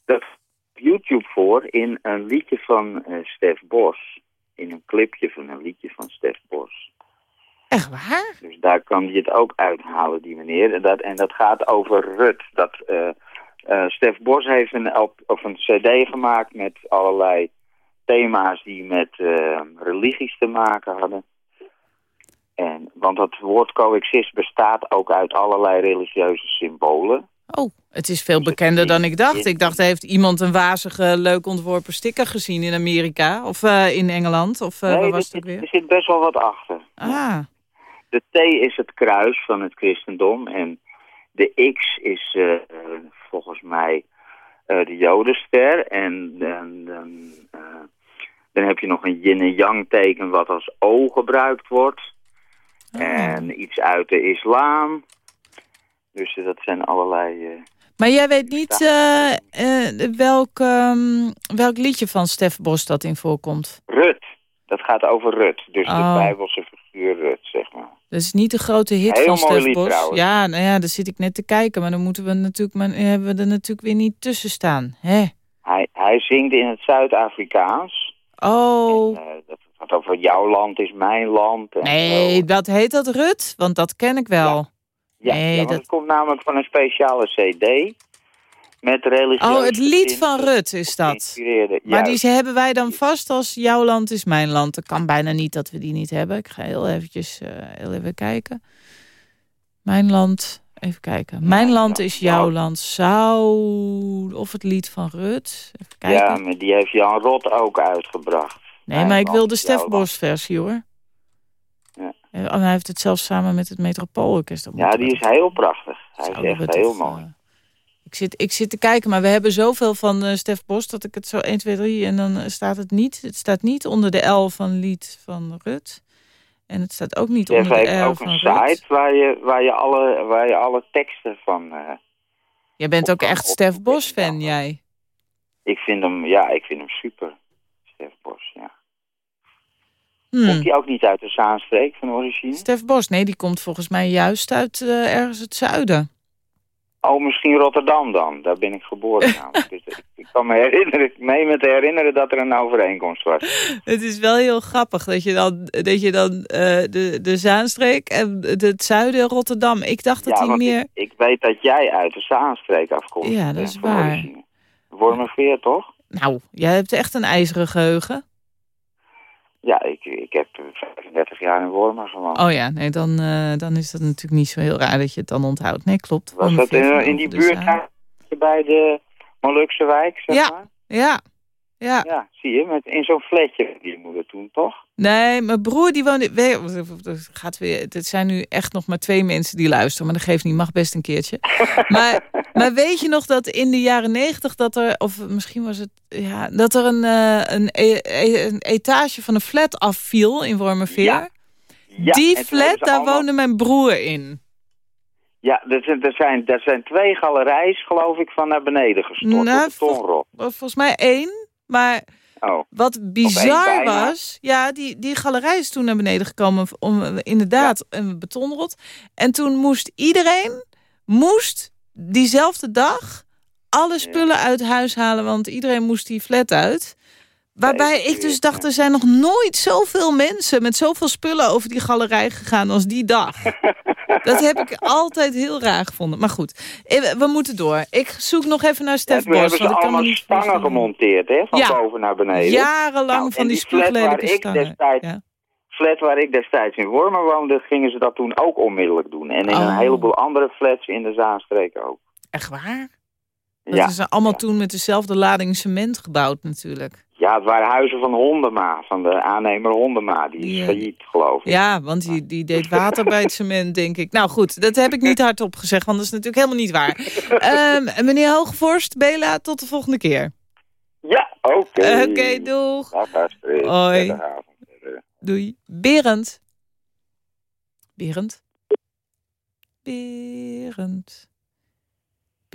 dat YouTube voor in een liedje van Stef Bos. In een clipje van een liedje van Stef Bos. Echt waar? Dus daar kan hij het ook uithalen, die meneer. En dat, en dat gaat over Rut. Dat, eh, Stef Bos heeft een, LP of een cd gemaakt met allerlei thema's die met eh, religies te maken hadden. En, want dat woord coexist bestaat ook uit allerlei religieuze symbolen. Oh, het is veel bekender dan ik dacht. Ik dacht, heeft iemand een wazige, leuk ontworpen sticker gezien in Amerika? Of in Engeland? Of waar nee, was het zit, er weer? zit best wel wat achter. Ah, De T is het kruis van het christendom en de X is eh, eh, volgens mij eh, de jodenster. En dan, heb je nog een yin en yang teken wat als O gebruikt wordt. En iets uit de islam. Dus dat zijn allerlei... maar jij weet niet welk, ehm, welk liedje van Stef Bos dat in voorkomt? Rut, dat gaat over Rut. Dus Oh. de Bijbelse figuur Rut, zeg maar. Dat is niet de grote hit Heel van Stef Bos. trouwens. Ja, nou ja, daar zit ik net te kijken. Maar dan moeten we natuurlijk, maar hebben we er natuurlijk weer niet tussen staan. Hè? Hij, hij zingt in het Zuid-Afrikaans. Oh, Eh, dat gaat over jouw land is mijn land. En nee, dat heet dat Rut? Want dat ken ik wel. Ja, nee, ja, want dat... het komt namelijk van een speciale cd. Met religieuze... Oh, het lied van Rut is dat. Maar die hebben wij dan vast als jouw land is mijn land. Dat kan bijna niet dat we die niet hebben. Ik ga heel eventjes eh, heel even kijken. Mijn land, even kijken. Mijn land is jouw land. Zou, of het lied van Rut. Even kijken. Ja, maar die heeft Jan Rot ook uitgebracht. nee, maar ik wil de Stef Bos versie hoor. Ja. En hij heeft het zelfs samen met het Metropoolorkest. Ja, die is heel prachtig. Hij is echt heel mooi. Ik zit, ik zit te kijken, maar we hebben zoveel van eh, Stef Bos... dat ik het zo 1, 2, 3 en dan eh, staat het niet. Het staat niet onder de L van lied van Rut. En het staat ook niet Stef onder de heeft R ook van een Rut. site waar je, waar je, alle, waar je alle teksten van... eh, Jij bent ook echt Stef Bos fan, jij. ik vind hem, ja, ik vind hem super. Stef Bos, ja. Hmm. Komt hij ook niet uit de Zaanstreek van origine? Stef Bos, nee, die komt volgens mij juist uit ergens het zuiden. Oh, misschien Rotterdam dan. Daar ben ik geboren [laughs] namelijk. Dus ik, ik kan me herinneren, ik meen me te herinneren dat er een overeenkomst was. Het is wel heel grappig dat je dan, dat je dan eh, de, de Zaanstreek en het zuiden Rotterdam... Ik dacht dat ja, hij want meer... ik, ik weet dat jij uit de Zaanstreek afkomt. Ja, dat is waar. Wormerveer, toch? Nou, jij hebt echt een ijzeren geheugen. Ja, ik, ik heb 35 jaar in Wormer gewoond. Oh ja, nee, dan, eh, dan is dat natuurlijk niet zo heel raar dat je het dan onthoudt. Nee, klopt. Was dat in, van in die buurt Zaan. bij de Molukse wijk, zeg Ja. maar? Ja, ja. Ja, zie je, met, in zo'n flatje die moeder toen, toch? Nee, mijn broer die woonde... het Gaat weer, het zijn nu echt nog maar twee mensen die luisteren, maar dat geeft niet, mag best een keertje. [laughs] maar, maar weet je nog dat in de jaren negentig dat er, of misschien was het, ja, dat er een, eh, een, e- e- een etage van een flat afviel in Wormerveer? Ja. Ja, die flat, daar allemaal- woonde mijn broer in. Ja, er zijn, er, zijn, er zijn twee galerijs, geloof ik, van naar beneden gestort. Nou, toonrot. Volgens mij één, maar Oh. Wat bizar was, ja, die, die galerij is toen naar beneden gekomen om inderdaad een betonrot. En toen moest iedereen, moest diezelfde dag alle spullen uit huis halen, want iedereen moest die flat uit. Waarbij ik dus dacht, er zijn nog nooit zoveel mensen... met zoveel spullen over die galerij gegaan als die dag. [laughs] dat heb ik altijd heel raar gevonden. Maar goed, eh, we, we moeten door. Ik zoek nog even naar Stef Toen hebben Bos. ze kan me allemaal niet stangen gemonteerd, hè? Van Ja. boven naar beneden. Jarenlang Nou, van en die flat waar ik stangen. destijds, flat waar ik destijds in Wormen woonde, gingen ze dat toen ook onmiddellijk doen. En in Oh. een heleboel andere flats in de Zaanstreek ook. Echt waar? Dat Ja. is allemaal toen met dezelfde lading cement gebouwd natuurlijk. ja, het waren huizen van Hondema, van de aannemer Hondema. Die is Ja. failliet, geloof ik. Ja, want die, die deed water bij het cement, denk ik. Nou goed, dat heb ik niet hardop gezegd, want dat is natuurlijk helemaal niet waar. [laughs] Ehm, meneer Hogevorst, Bela, tot de volgende keer. Ja, oké. Oké, doeg. Dag. Hoi. Doei. Berend. Berend. Berend.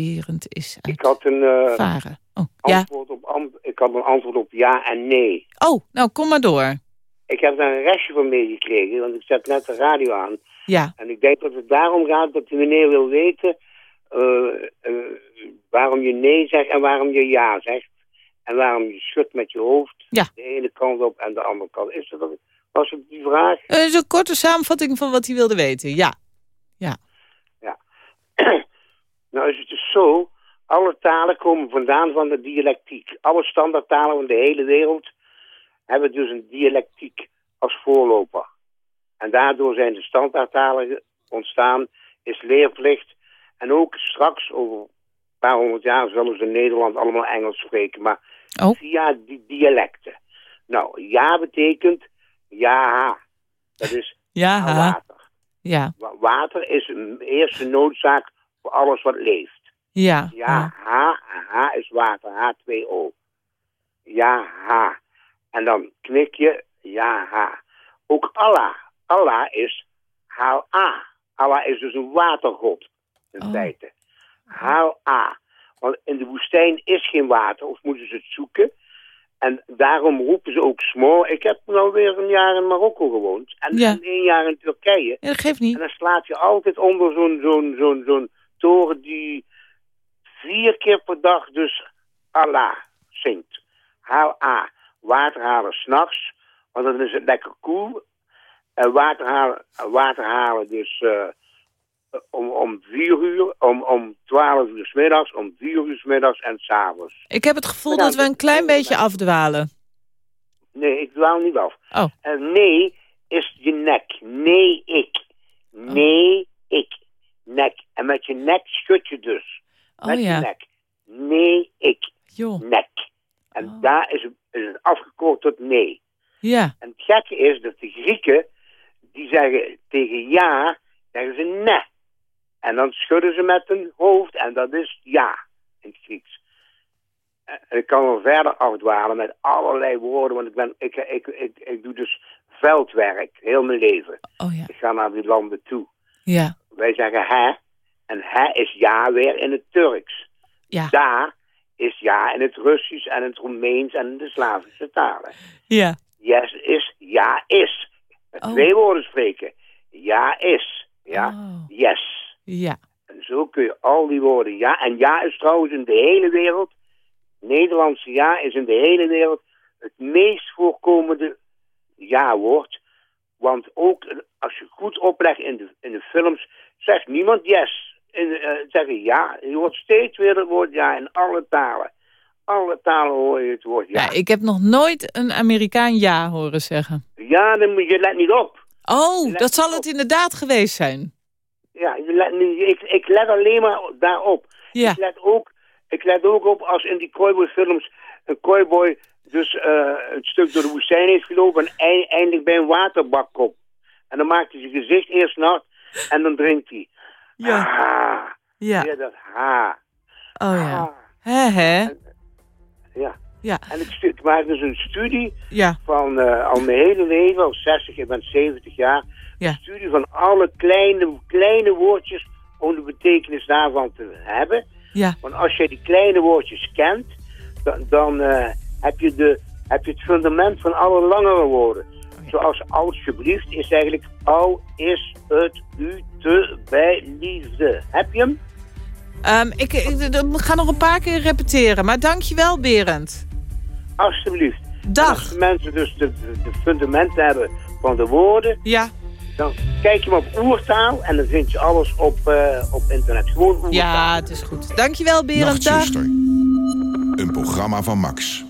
Berend is uit Ik had een, eh, Varen. Oh, ja. antwoord op, ant- ik had een antwoord op ja en nee. Oh, nou kom maar door. Ik heb daar een restje van meegekregen, want ik zet net de radio aan. Ja. En ik denk dat het daarom gaat dat de meneer wil weten eh, eh, waarom je nee zegt en waarom je ja zegt. En waarom je schudt met je hoofd Ja. de ene kant op en de andere kant. Is dat, was het die vraag? Een korte samenvatting van wat hij wilde weten. Ja. Ja. Nou is het dus zo, alle talen komen vandaan van de dialectiek. Alle standaardtalen van de hele wereld hebben dus een dialectiek als voorloper. En daardoor zijn de standaardtalen ontstaan, is leerplicht. En ook straks, over een paar honderd jaar, zullen ze in Nederland allemaal Engels spreken. Maar Oh. via die dialecten. Nou, ja betekent ja. Dat is Ja. water. Ja. Wa- Water is een eerste noodzaak voor alles wat leeft. Ja. Ja, H, H is water, H2O. Ja, H. En dan knik je, ja, H. Ook Allah. Allah is haal A. Allah is dus een watergod, in feite. Haal A. Want in de woestijn is geen water, of moeten ze het zoeken. En daarom roepen ze ook smoor. Ik heb nou weer een jaar in Marokko gewoond. En Ja. één jaar in Turkije. Ja, dat geeft niet. En dan slaat je altijd onder zo'n zo'n zo'n zo'n toren die vier keer per dag dus Allah zingt. Haal A. Water halen s'nachts, want dan is het lekker koel. En water halen, water halen dus eh, om, om vier uur, om, om twaalf uur 's middags, om vier uur 's middags en s'avonds. Ik heb het gevoel dat we een klein beetje afdwalen. Nee, ik dwaal niet af. Oh. En nee is je nek. Nee, ik. Nee, ik. Nek. En met je nek schud je dus. Oh, met ja. je nek. Nee, ik. Joh. Nek. En daar is het, is het afgekort tot nee. Ja. En het gekke is dat de Grieken, die zeggen tegen ja, zeggen ze ne. En dan schudden ze met hun hoofd en dat is ja in het Grieks. En ik kan wel verder afdwalen met allerlei woorden, want ik, ben, ik, ik, ik, ik doe dus veldwerk heel mijn leven. Oh ja. Ik ga naar die landen toe. Ja. Wij zeggen hè, en hè is ja weer in het Turks. Ja. Da is ja in het Russisch en het Roemeens en de Slavische talen. Ja. Yes is ja is. Met Oh. twee woorden spreken. Ja is. Ja. Oh. Yes. Ja. En zo kun je al die woorden ja. En ja is trouwens in de hele wereld. Nederlandse ja is in de hele wereld het meest voorkomende ja-woord. Want ook als je goed oplegt in de, in de films, zegt niemand yes. In, eh, zeggen ja. Je hoort steeds weer het woord ja in alle talen. Alle talen hoor je het woord ja. Ja, ik heb nog nooit een Amerikaan ja horen zeggen. Ja, dan moet je let niet op. Oh, dat zal het inderdaad geweest zijn. Ja, je let, niet- ik, ik let alleen maar daarop. Ja. Ik, let ook, ik let ook op als in die cowboyfilms een cowboy dus eh een stuk door de woestijn heeft gelopen en ei- eindelijk bij een waterbak komt. En dan maakt hij zijn gezicht eerst nat en dan drinkt hij. Ja. Ah, Ja. Weer dat ha. Oh ja. Hè, hè? Ja. Ja. En ik, maak dus een studie Ja. van eh, al mijn hele leven, al 60, ik ben 70 jaar. Ja. Een studie van alle kleine, kleine woordjes om de betekenis daarvan te hebben. Ja. Want als je die kleine woordjes kent, dan, dan eh, heb, je de, heb je het fundament van alle langere woorden. Zoals alsjeblieft is eigenlijk al is het u te bij liefde. Heb je hem? Ehm, ik, ik, ik ga nog een paar keer repeteren, maar dankjewel, Berend. Alsjeblieft. Dag. En als mensen dus de, de, de fundamenten hebben van de woorden... Ja. Dan kijk je maar op oertaal en dan vind je alles op, eh, op internet. Gewoon oertaal. Ja, het is goed. Dankjewel, Berend. Dag. Een programma van Max.